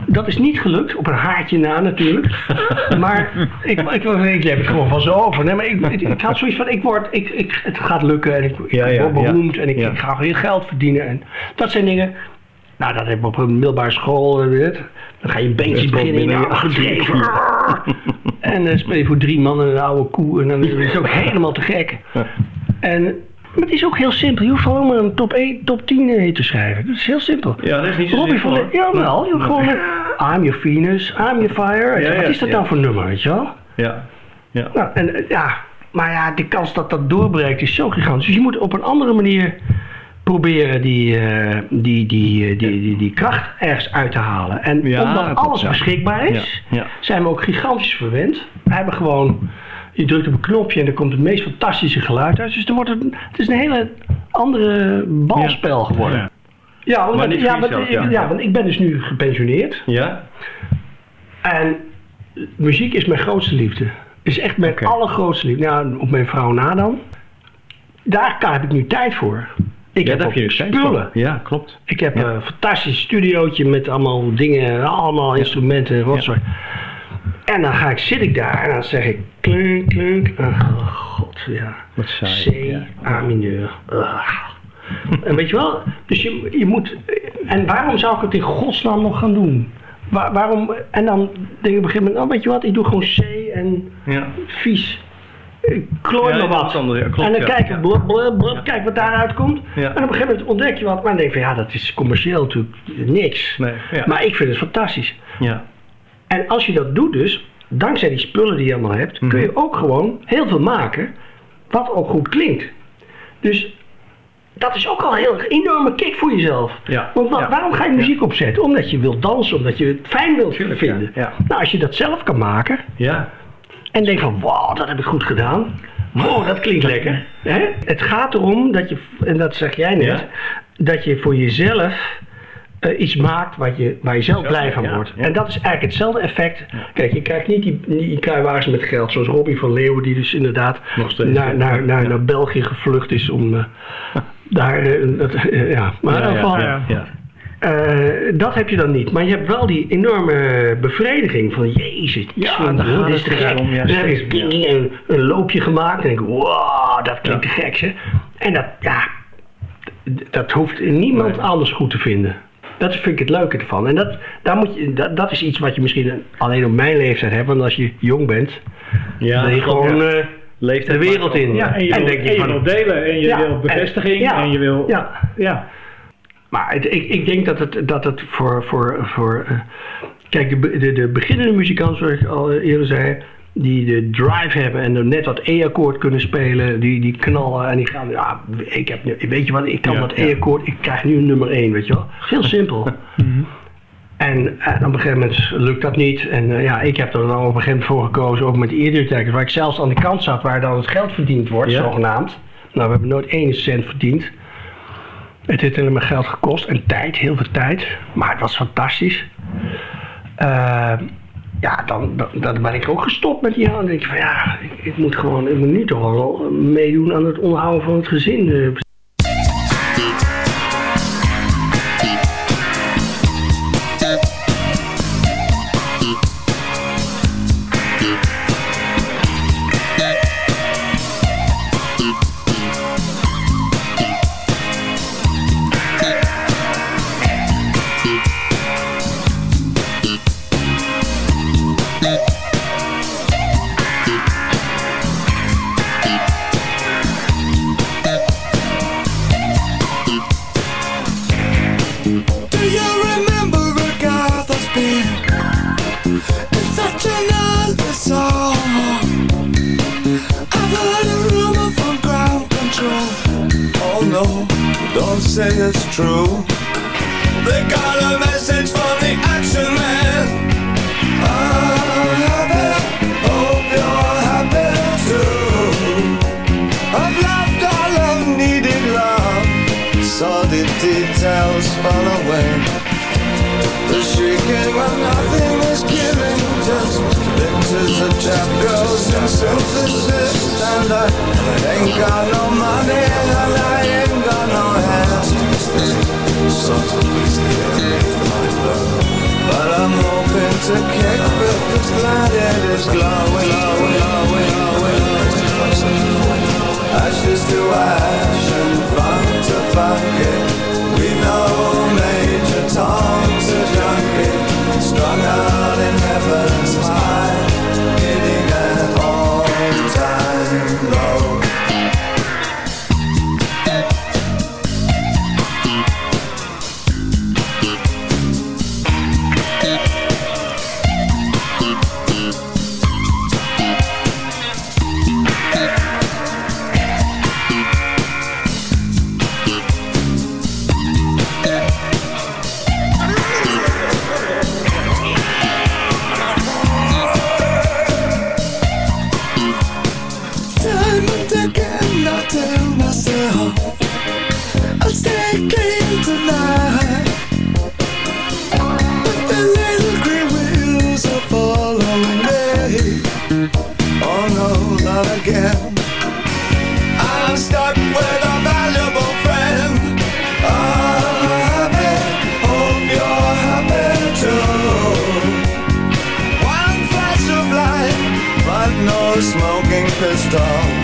dat is niet gelukt, op een haartje na natuurlijk. maar ik, ik, ik, ik heb het gewoon van zo over. Nee, maar ik, ik, ik had zoiets van, ik word, ik, ik, het gaat lukken en ik, ik Ja, ja, word beroemd ja. en ik, ik ga heel geld verdienen. En dat zijn dingen. Nou, dat heb ik op een middelbare school. eh. Dan ga je een wel beginnen in je gedreven. en dan speel je voor drie mannen een oude koe. En dan is het ook helemaal te gek. En maar het is ook heel simpel. Je hoeft gewoon maar een top 1, top 10 eh, te schrijven. Dat is heel simpel. Ja, dat is niet zo Robbie simpel, van de, hoor. ja, wel. Je hoeft gewoon eh, I'm your Venus, I'm your fire. Ja, Wat is dat ja. dan voor nummer, weet je wel? Ja. Ja. Nou, en eh, ja, maar ja, de kans dat dat doorbreekt is zo gigantisch. Dus je moet op een andere manier proberen die, eh, die, die, eh, die, die, kracht ergens uit te halen. En omdat dat- alles beschikbaar is, zijn we ook gigantisch verwend. We hebben gewoon, je drukt op een knopje en er komt het meest fantastische geluid uit. Dus er wordt het is een hele andere balspel geworden. Ja. Ja, want, ja, want, ja. ik ben dus nu gepensioneerd. Ja? En muziek is mijn grootste liefde. Is echt mijn allergrootste liefde. Nou, op mijn vrouw na dan. Daar heb ik nu tijd voor. Ik ja, heb heb je spullen. Ja, klopt. Ik heb een fantastisch studiootje met allemaal dingen, allemaal instrumenten en rotzooi. En dan ga ik, zit ik daar en dan zeg ik klunk, klunk. Oh god, ja. Wat saai. C. A mineur. En weet je wel, dus je, je moet. En waarom zou ik het in godsnaam nog gaan doen? Waar- waarom? En dan denk ik op een gegeven moment, oh weet je wat, ik doe gewoon C en Ja. vies. Klooi maar wat. klopt, en dan kijk ik, blub, blub, blub, kijk wat daaruit komt. En op een gegeven moment ontdek je wat, maar dan denk je van ja, dat is commercieel natuurlijk niks. Nee. Maar ik vind het fantastisch. Ja. En als je dat doet dus, dankzij die spullen die je allemaal hebt, Mhm. kun je ook gewoon heel veel maken wat ook goed klinkt. Dus dat is ook al een heel enorme kick voor jezelf. Ja. Want wa- Ja. waarom ga je muziek opzetten? Omdat je wilt dansen, omdat je het fijn wilt Tuurlijk, vinden. Nou, als je dat zelf kan maken Ja. En denk van, wauw, dat heb ik goed gedaan. Wow, dat klinkt lekker. Hè? Het gaat erom dat je, en dat zeg jij net, Ja. dat je voor jezelf eh, iets maakt wat je, waar je zelf blij van wordt. ja. En dat is eigenlijk hetzelfde effect. Kijk, je krijgt niet die, die kruiwagens met geld, zoals Robbie van Leeuwen, die dus inderdaad steeds, naar, naar, naar, naar België gevlucht is om eh, daar, eh, dat, ja. Maar in ieder geval, Eh, dat heb je dan niet. Maar je hebt wel die enorme bevrediging van Jezus. Ja, gaat dit is te gek. ja, dan heb een, een loopje gemaakt en denk ik, wow, dat klinkt te gek hè. En dat, ja, dat hoeft niemand anders goed te vinden. Dat vind ik het leuke ervan. En dat, daar moet je, dat, dat is iets wat je misschien alleen op mijn leeftijd hebt. Want als je jong bent, Ja, dan je gewoon ja. eh, Leeftijd de wereld in. Ja, en je, wil, denk en je van- wil delen en je Ja, wil bevestiging ja, en je wil... Ja, ja. Maar het, ik, ik denk dat het, dat het voor. voor, voor eh, kijk, de, de, de beginnende muzikanten, zoals ik al eerder zei. Die de drive hebben en dan net dat E-akkoord kunnen spelen. Die, die knallen en die gaan. Ja, ik heb, nu- weet je wat, ik kan Ja, dat ja. E-akkoord. Ik krijg nu een nummer 1, weet je wel. Heel simpel. En, en op een gegeven moment lukt dat niet. En eh, ja, ik heb er dan op een gegeven moment voor gekozen, ook met de eerdere waar ik zelfs aan de kant zat, waar dan het geld verdiend wordt, Ja. zogenaamd. Nou, we hebben nooit één cent verdiend. Het heeft alleen maar geld gekost en tijd, heel veel tijd. Maar het was fantastisch. Eh, ja, dan, dan, dan ben ik ook gestopt met die aan. Dan denk ik van ja, ik, ik moet gewoon ik moet nu toch wel meedoen aan het onderhouden van het gezin. No, don't say it's true. They got a message from the action man. I'm happy, hope you're happy too. I've loved all I've needed love. Saw the details fall away. The shrieking when. Just of chap girls and synthesis. And I ain't got no money and I ain't got no hands. So please my love. But I'm hoping to kick because glad it is glowing, glowing, glowing, glowing, glowing. Ashes to ash and funk to funk it. We know Major Tom's a junkie, strung out in heaven's first dawn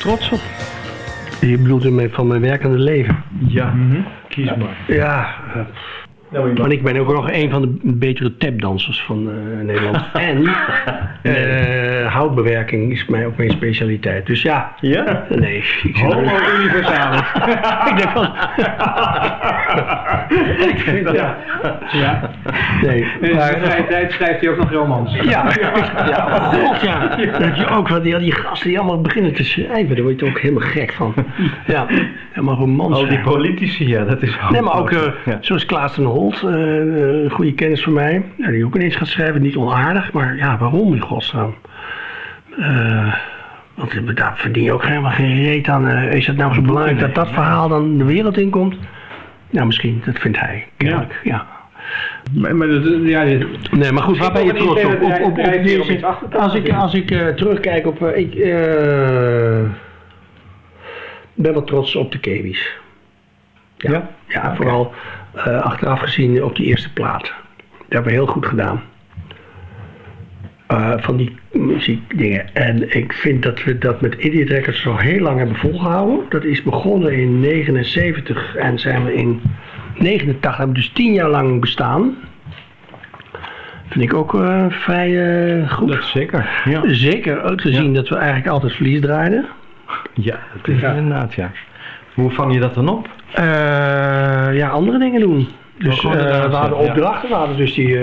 trots op? Je bedoelt van mijn werkende leven? Ja, kies maar. Ja. maar ik ben ook nog een van de betere tapdansers van eh, Nederland. en eh, houtbewerking is mij ook mijn specialiteit. Dus ja. Ja? Nee. Homo universalis. ik denk van... ik vind dat... Ja. ja. Nee. In maar- zijn vrije tijd schrijft hij ook nog romans. Ja, ja, god ja. Dat je ook van die, die gasten die allemaal beginnen te schrijven, daar word je ook helemaal gek van. Ja, helemaal romans. Al die politici, ja, dat is Nee, maar ook eh, Ja. zoals Klaas ten Holt, eh, eh, een goede kennis van mij. Ja, die ook ineens gaat schrijven, niet onaardig, maar ja, waarom in godsnaam? Eh, want daar verdien je ook helemaal geen reet aan. Eh, is het nou zo belangrijk dat dat verhaal dan de wereld inkomt? Nou, misschien, dat vindt hij. Kennelijk, ja. Maar, maar dat, ja, Nee, maar goed, waar ben je trots op? op, op, deze- als ik, als ik eh, terugkijk op... ik ben wel trots op de Kiwis. Ja, ja, vooral achteraf gezien op die eerste plaat. Dat hebben we heel goed gedaan. Eh, van die muziekdingen. En ik vind dat we dat met Idiot Records zo heel lang hebben volgehouden. Dat is begonnen in 79 en zijn we in 89, hebben we dus 10 jaar lang bestaan. Vind ik ook eh, vrij eh, goed. Dat zeker. Ja, Zeker ook te zien dat we eigenlijk altijd verlies draaiden. ja dat is inderdaad, ja. Hoe vang je dat dan op? Ja, andere dingen doen. Dus we hadden opdrachten, we hadden dus die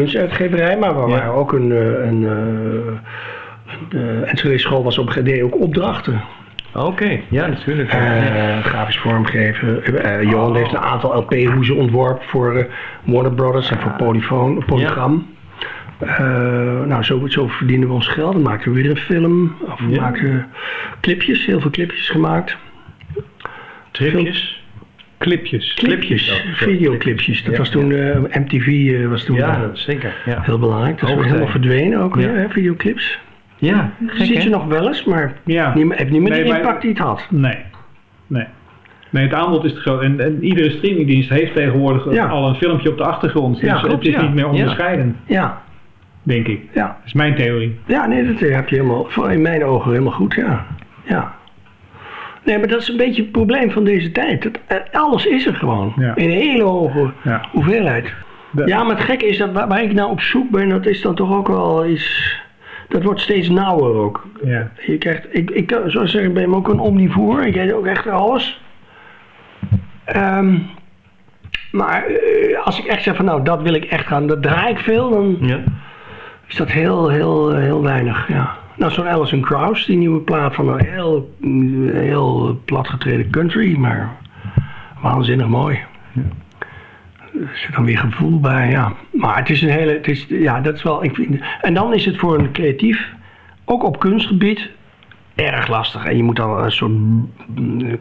kunstuitgeverij, maar we waren ook een, eh, een, eh, een uh, Enschede school was op een moment ook opdrachten. Oké, ja, natuurlijk. Eh, grafisch vormgeven. Eh, Johan heeft een aantal LP-hoezen ontworpen voor eh, Warner Brothers en voor Polyfoon, Polygram. Eh, nou, zo, zo verdienen we ons geld. Dan maakten we weer een film. Of we Ja. maakten clipjes, heel veel clipjes gemaakt. Tripjes? Clipjes. Clipjes, sorry. videoclipjes. Dat Ja, was toen, eh, MTV eh, was toen Ja, eh, dat is zeker. Ja, heel belangrijk. Dat is helemaal verdwenen ook Ja. weer, hè, videoclips. ja Je gek, ziet ze nog wel eens, maar Ja. niet, heeft niet meer Nee, de maar- impact die het had. Nee. Nee. Nee, het aanbod is te groot. En, en iedere streamingdienst heeft tegenwoordig al een filmpje op de achtergrond. Dus Ja, klopt, het is niet meer Ja. onderscheiden, Ja, denk ik. ja. Dat is mijn theorie. Ja, nee, dat heb je helemaal, voor- in mijn ogen helemaal goed, ja. ja. Nee, maar dat is een beetje het probleem van deze tijd. Dat, eh, alles is er gewoon. Ja. In een hele hoge Ja. hoeveelheid. De- Ja, maar het gekke is dat waar, waar ik nou op zoek ben, dat is dan toch ook wel iets... Dat wordt steeds nauwer ook. Ja. Je krijgt, ik, ik kan- zoals ik zeg, ik ben ook een omnivoer. Ik eet ook echt alles. Ehm, maar eh, als ik echt zeg van nou, dat wil ik echt gaan, dat draai ik veel, dan Ja. is dat heel, heel, eh, heel weinig. Ja. Nou, zo'n Alison Krauss, die nieuwe plaat van een heel, heel platgetreden country, maar waanzinnig mooi. Er zit dan weer gevoel bij, ja. Maar het is een hele, het is, ja, dat is wel, ik vind, en dan is het voor een creatief, ook op kunstgebied, erg lastig. En je moet dan een soort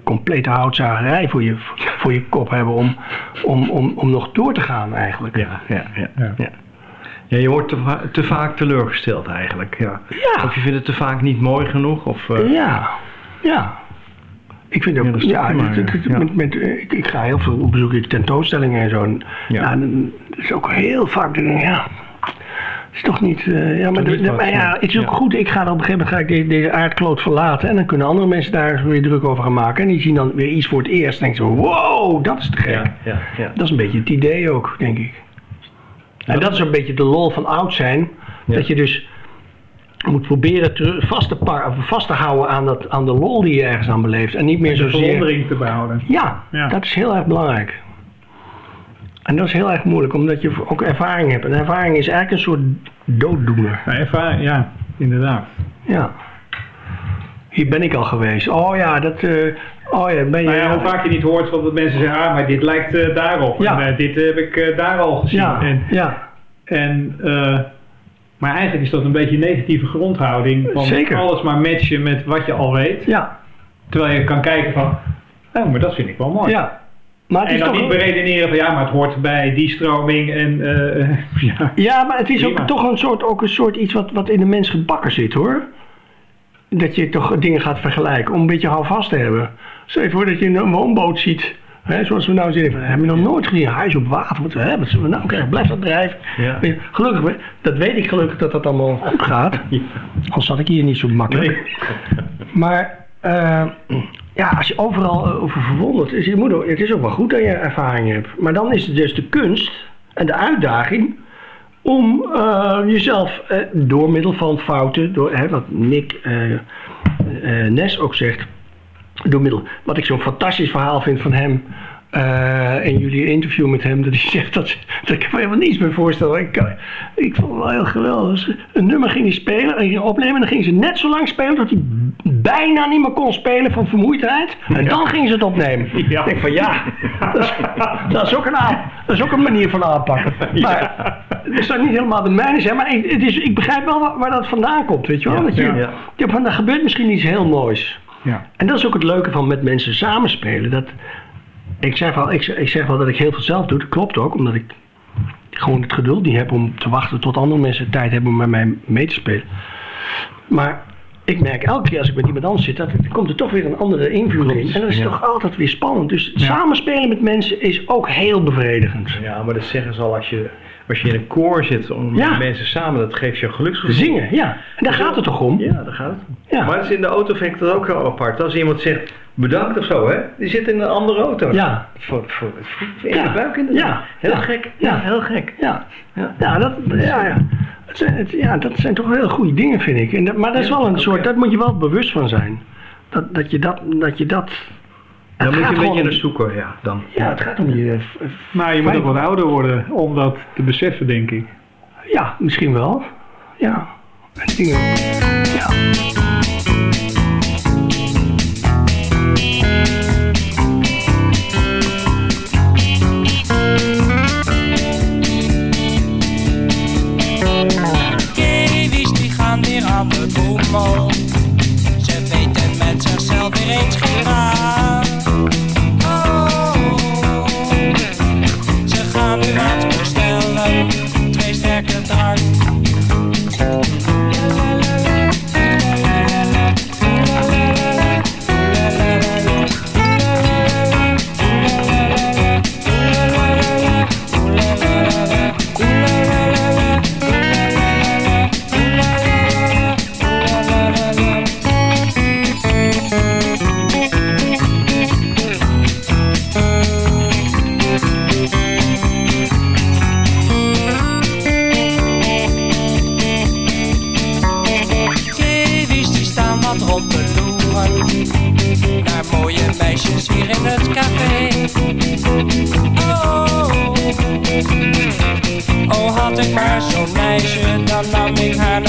complete houtzagerij voor je, voor je kop hebben om, om, om, om nog door te gaan eigenlijk. Ja, ja, ja. Ja. ja. Ja, je wordt te, te vaak teleurgesteld eigenlijk. Ja. Ja. Of je vindt het te vaak niet mooi genoeg. Of, eh, Ja, ja. Ik vind Ja, ook, dat ja, dit- dit- ja. Met, met, eh, ik, ik ga heel veel op bezoek in tentoonstellingen en zo. En, Ja. ja. dan is ook heel vaak, denk ik, ja, is toch niet, eh, ja, maar, de- ja, ja. het is ook Ja. goed. Ik ga dan op een gegeven moment ga ik deze, deze aardkloot verlaten en dan kunnen andere mensen daar weer druk over gaan maken. En die zien dan weer iets voor het eerst en denken ze, wow, dat is te gek. ja, ja, ja. Dat is een beetje het idee ook, denk ik. En dat is een beetje de lol van oud zijn. Ja. Dat je dus moet proberen te, vast, te par, of vast te houden aan, dat, aan de lol die je ergens aan beleeft. En niet meer zozeer... verwondering te behouden. Ja, Ja. dat is heel erg belangrijk. En dat is heel erg moeilijk, omdat je ook ervaring hebt. En ervaring is eigenlijk een soort dooddoener. Nou, ervaring, ja, inderdaad. Ja. Hier ben ik al geweest. Oh ja, dat... eh, oh ja, ben je... Nou ja, hoe vaak je niet hoort van dat mensen zeggen, ah, maar dit lijkt eh, daarop. Ja. En, eh, dit heb ik eh, daar al gezien. Ja, En, ja, en, eh, maar eigenlijk is dat een beetje een negatieve grondhouding. Van Zeker. alles maar matchen met wat je al weet. ja, Terwijl je kan kijken van, oh, maar dat vind ik wel mooi. ja. Maar het En is dan toch... niet beredeneren van ja, maar het hoort bij die stroming en eh, ja. Ja, maar het is ook toch een soort, ook een soort iets wat, wat in de mens gebakken zit hoor. Dat je toch dingen gaat vergelijken om een beetje houvast te hebben. Stel je voor dat je een woonboot ziet Hè, zoals we nou zeggen, van, hebben we nog nooit gezien, huis op water, wat, hè, wat zullen we nou krijgen, blijft dat drijven. Ja. Gelukkig, dat weet ik gelukkig dat dat allemaal goed gaat. Anders zat ik hier niet zo makkelijk. Maar eh, ja, als je overal eh, over verwonderd is, je moet ook, het is ook wel goed dat je ervaring hebt. Maar dan is het dus de kunst en de uitdaging om eh, jezelf door middel van fouten, door, hè, wat Nick Nes ook zegt, door middel, wat ik zo'n fantastisch verhaal vind van hem. eh in jullie interview met hem, dat hij zegt dat, dat ik me helemaal niets meer voorstel. Ik, ik vond het wel heel geweldig. Een nummer ging hij spelen, en ging opnemen, en dan ging ze net zo lang spelen dat hij bijna niet meer kon spelen van vermoeidheid. En dan ging ze het opnemen. Ik denk van ja, dat is, dat is ook een, aan- dat is ook een manier van aanpakken. Maar het is dan niet helemaal de mijne zijn, maar ik, het is, ik begrijp wel waar, waar dat vandaan komt, weet je wel. Ja, dat je, ja, van, er gebeurt misschien iets heel moois. Ja. En dat is ook het leuke van met mensen samenspelen. Dat, ik, zeg wel, ik, zeg- ik zeg wel dat ik heel veel zelf doe. Dat klopt ook, omdat ik gewoon het geduld niet heb om te wachten tot andere mensen tijd hebben om met mij mee te spelen. Maar ik merk elke keer als ik met iemand anders zit, dat er komt er toch weer een andere invloed in. En dat is ja. toch altijd weer spannend. Dus het samenspelen met mensen is ook heel bevredigend. Ja, maar dat zeggen ze al als je, als je in een koor zit om Ja. mensen samen, dat geeft je een geluksgevoel. Zingen, ja. En daar gaat het toch om? Ja, daar gaat het om. Ja. Maar het is in de auto vind ik dat ook heel apart. Als iemand zegt bedankt of zo, hè, die zit in een andere auto. Ja. Voor, voor, voor, in de buik inderdaad. Ja. Heel gek. Ja. Heel gek. Ja, Ja. dat, ja, ja. Het zijn, het- ja, dat zijn toch heel goede dingen, vind ik. En dat, maar dat is wel een soort, dat moet je wel bewust van zijn. Dat, dat je dat, dat je dat... Dan moet je een beetje naar zoeken, ja. Dan. Ja, het gaat om je... eh, Maar je moet ook wat ouder worden om dat te beseffen, denk ik. Ja, misschien wel. Ja. En dingen... Ja. Kiwis die gaan weer aan de boemel. Ze weten met zichzelf weer eens gedaan. Te loeren Naar mooie meisjes hier in het café. Oh, oh had ik maar zo'n meisje Dan nam ik haar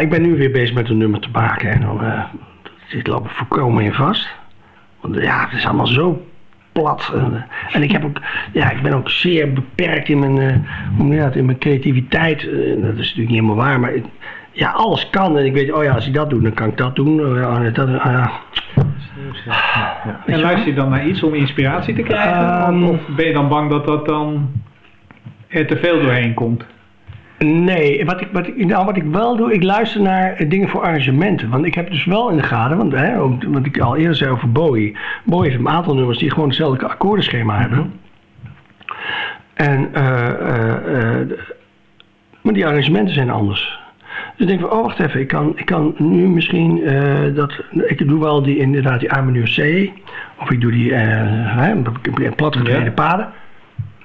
Nou, ik ben nu weer bezig met een nummer te maken. En dan eh zit loop ik voorkomen in vast. Want ja, het is allemaal zo plat. En, eh, en ik, heb ook, ja, ik ben ook zeer beperkt in mijn, dat, in mijn creativiteit. Dat is natuurlijk niet helemaal waar, maar ik- ja, alles kan. En ik weet, oh ja, als ik dat doe, dan kan ik dat doen. Oh ja, dat, ah ja. En luister je dan naar iets om inspiratie te krijgen? Ehm. of ben je dan bang dat dat dan er te veel doorheen komt? Nee, wat ik, wat, ik, nou, wat ik wel doe, ik luister naar eh, dingen voor arrangementen. Want ik heb dus wel in de gaten, want hè, ook, wat ik al eerder zei over Bowie. Bowie heeft een aantal nummers die gewoon hetzelfde akkoordenschema hebben. En, eh, eh, maar die arrangementen zijn anders. Dus ik denk van, oh wacht even, ik kan, ik kan nu misschien dat, ik doe wel die inderdaad die A mineur C. Of ik doe die eh, hè, platgetreden Ja. paden.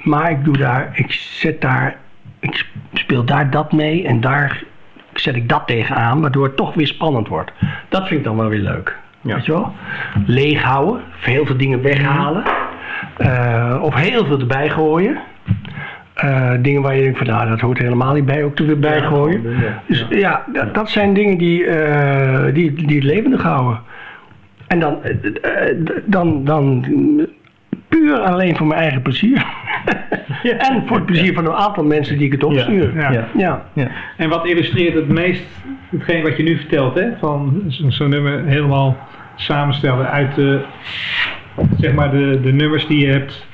Maar ik doe daar, ik zet daar, ik speel daar dat mee en daar zet ik dat tegenaan, waardoor het toch weer spannend wordt. Dat vind ik dan wel weer leuk. Weet je wel? Leeg houden, heel veel dingen weghalen. eh, of heel veel erbij gooien. Eh, dingen waar je denkt van nou dat hoort helemaal niet bij, ook er weer bij gooien. Dus ja, dat, dat zijn dingen die, eh, die, die het levendig houden. En dan, dan, dan puur alleen voor mijn eigen plezier. en voor het plezier van een aantal mensen die ik het opstuur. Ja. Ja. Ja. En wat illustreert het meest hetgeen wat je nu vertelt, hè? Van zo- zo'n nummer helemaal samenstellen uit de, zeg maar de, de nummers die je hebt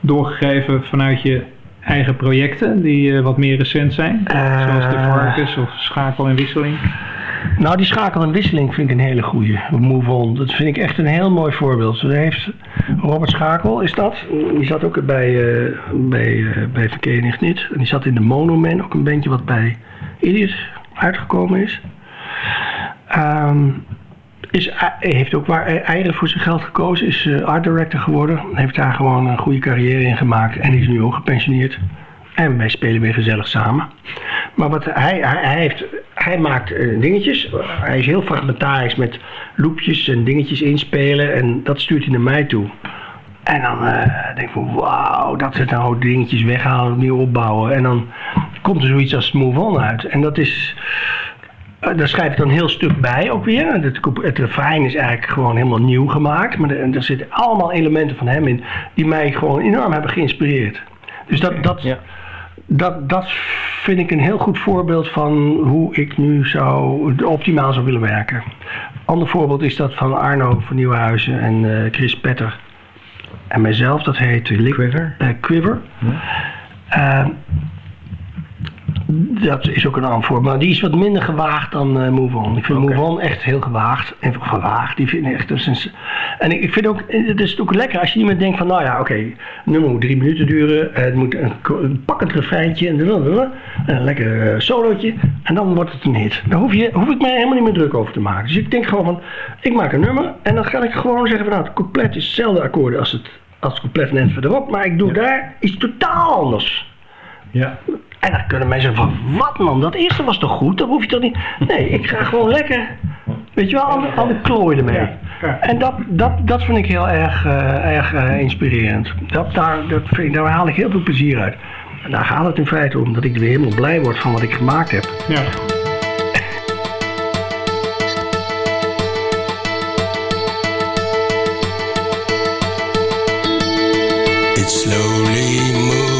doorgegeven vanuit je eigen projecten, die eh, wat meer recent zijn. zoals de Eh. Varkens of Schakel en Wisseling. Nou, die schakel en wisseling vind ik een hele goeie. Move on. Dat vind ik echt een heel mooi voorbeeld. Daar heeft Robert Schakel, is dat? Die zat ook bij, eh bij, eh bij Verkeer Niet. En die zat in de Monoman, ook een bandje wat bij Idiot uitgekomen is. Ehm, is heeft ook waar eieren voor zijn geld gekozen. Is eh, art director geworden. Heeft daar gewoon een goede carrière in gemaakt. En is nu ook gepensioneerd. En wij spelen weer gezellig samen. Maar wat hij, hij, hij, heeft, hij maakt eh, dingetjes. Hij is heel fragmentarisch met loopjes en dingetjes inspelen. En dat stuurt hij naar mij toe. En dan eh, denk ik van wauw, dat ze nou dingetjes weghalen, opnieuw opbouwen. En dan komt er zoiets als Move On uit. En dat is... eh, daar schrijf ik dan een heel stuk bij ook weer. Het, het refrein is eigenlijk gewoon helemaal nieuw gemaakt. Maar er, er zitten allemaal elementen van hem in die mij gewoon enorm hebben geïnspireerd. Dus dat, dat, dat, dat vind ik een heel goed voorbeeld van hoe ik nu zou, optimaal zou willen werken. Ander voorbeeld is dat van Arno van Nieuwenhuizen en eh, Chris Petter. En mijzelf, dat heet Quiver. Quiver. Eh, dat is ook een voorbeeld. Maar die is wat minder gewaagd dan eh, Move On. Ik vind Move On echt heel gewaagd. En gewaagd, die vind ik echt... een- en ik, ik vind ook, eh, het is ook lekker als je iemand denkt van... Nou ja, oké, nummer moet drie minuten duren. eh, Het moet een, pakkend refreintje. En, en een lekker solootje. En dan wordt het een hit. Daar hoef, je, hoef ik mij helemaal niet meer druk over te maken. Dus ik denk gewoon van... Ik maak een nummer. En dan ga ik gewoon zeggen van... Nou, het couplet is hetzelfde akkoorden als het, als het couplet net verderop. Maar ik doe daar iets totaal anders. Ja. En dan kunnen mensen van, wat man, dat eerste was toch goed? Dat hoef je toch niet... Nee, ik ga gewoon lekker, weet je wel, aan de, aan de klooi ermee. En dat, dat, dat vind ik heel erg, eh, erg eh, inspirerend. Dat, daar, dat vind ik, daar haal ik heel veel plezier uit. En daar gaat het in feite om, dat ik weer helemaal blij word van wat ik gemaakt heb. Ja. It slowly moves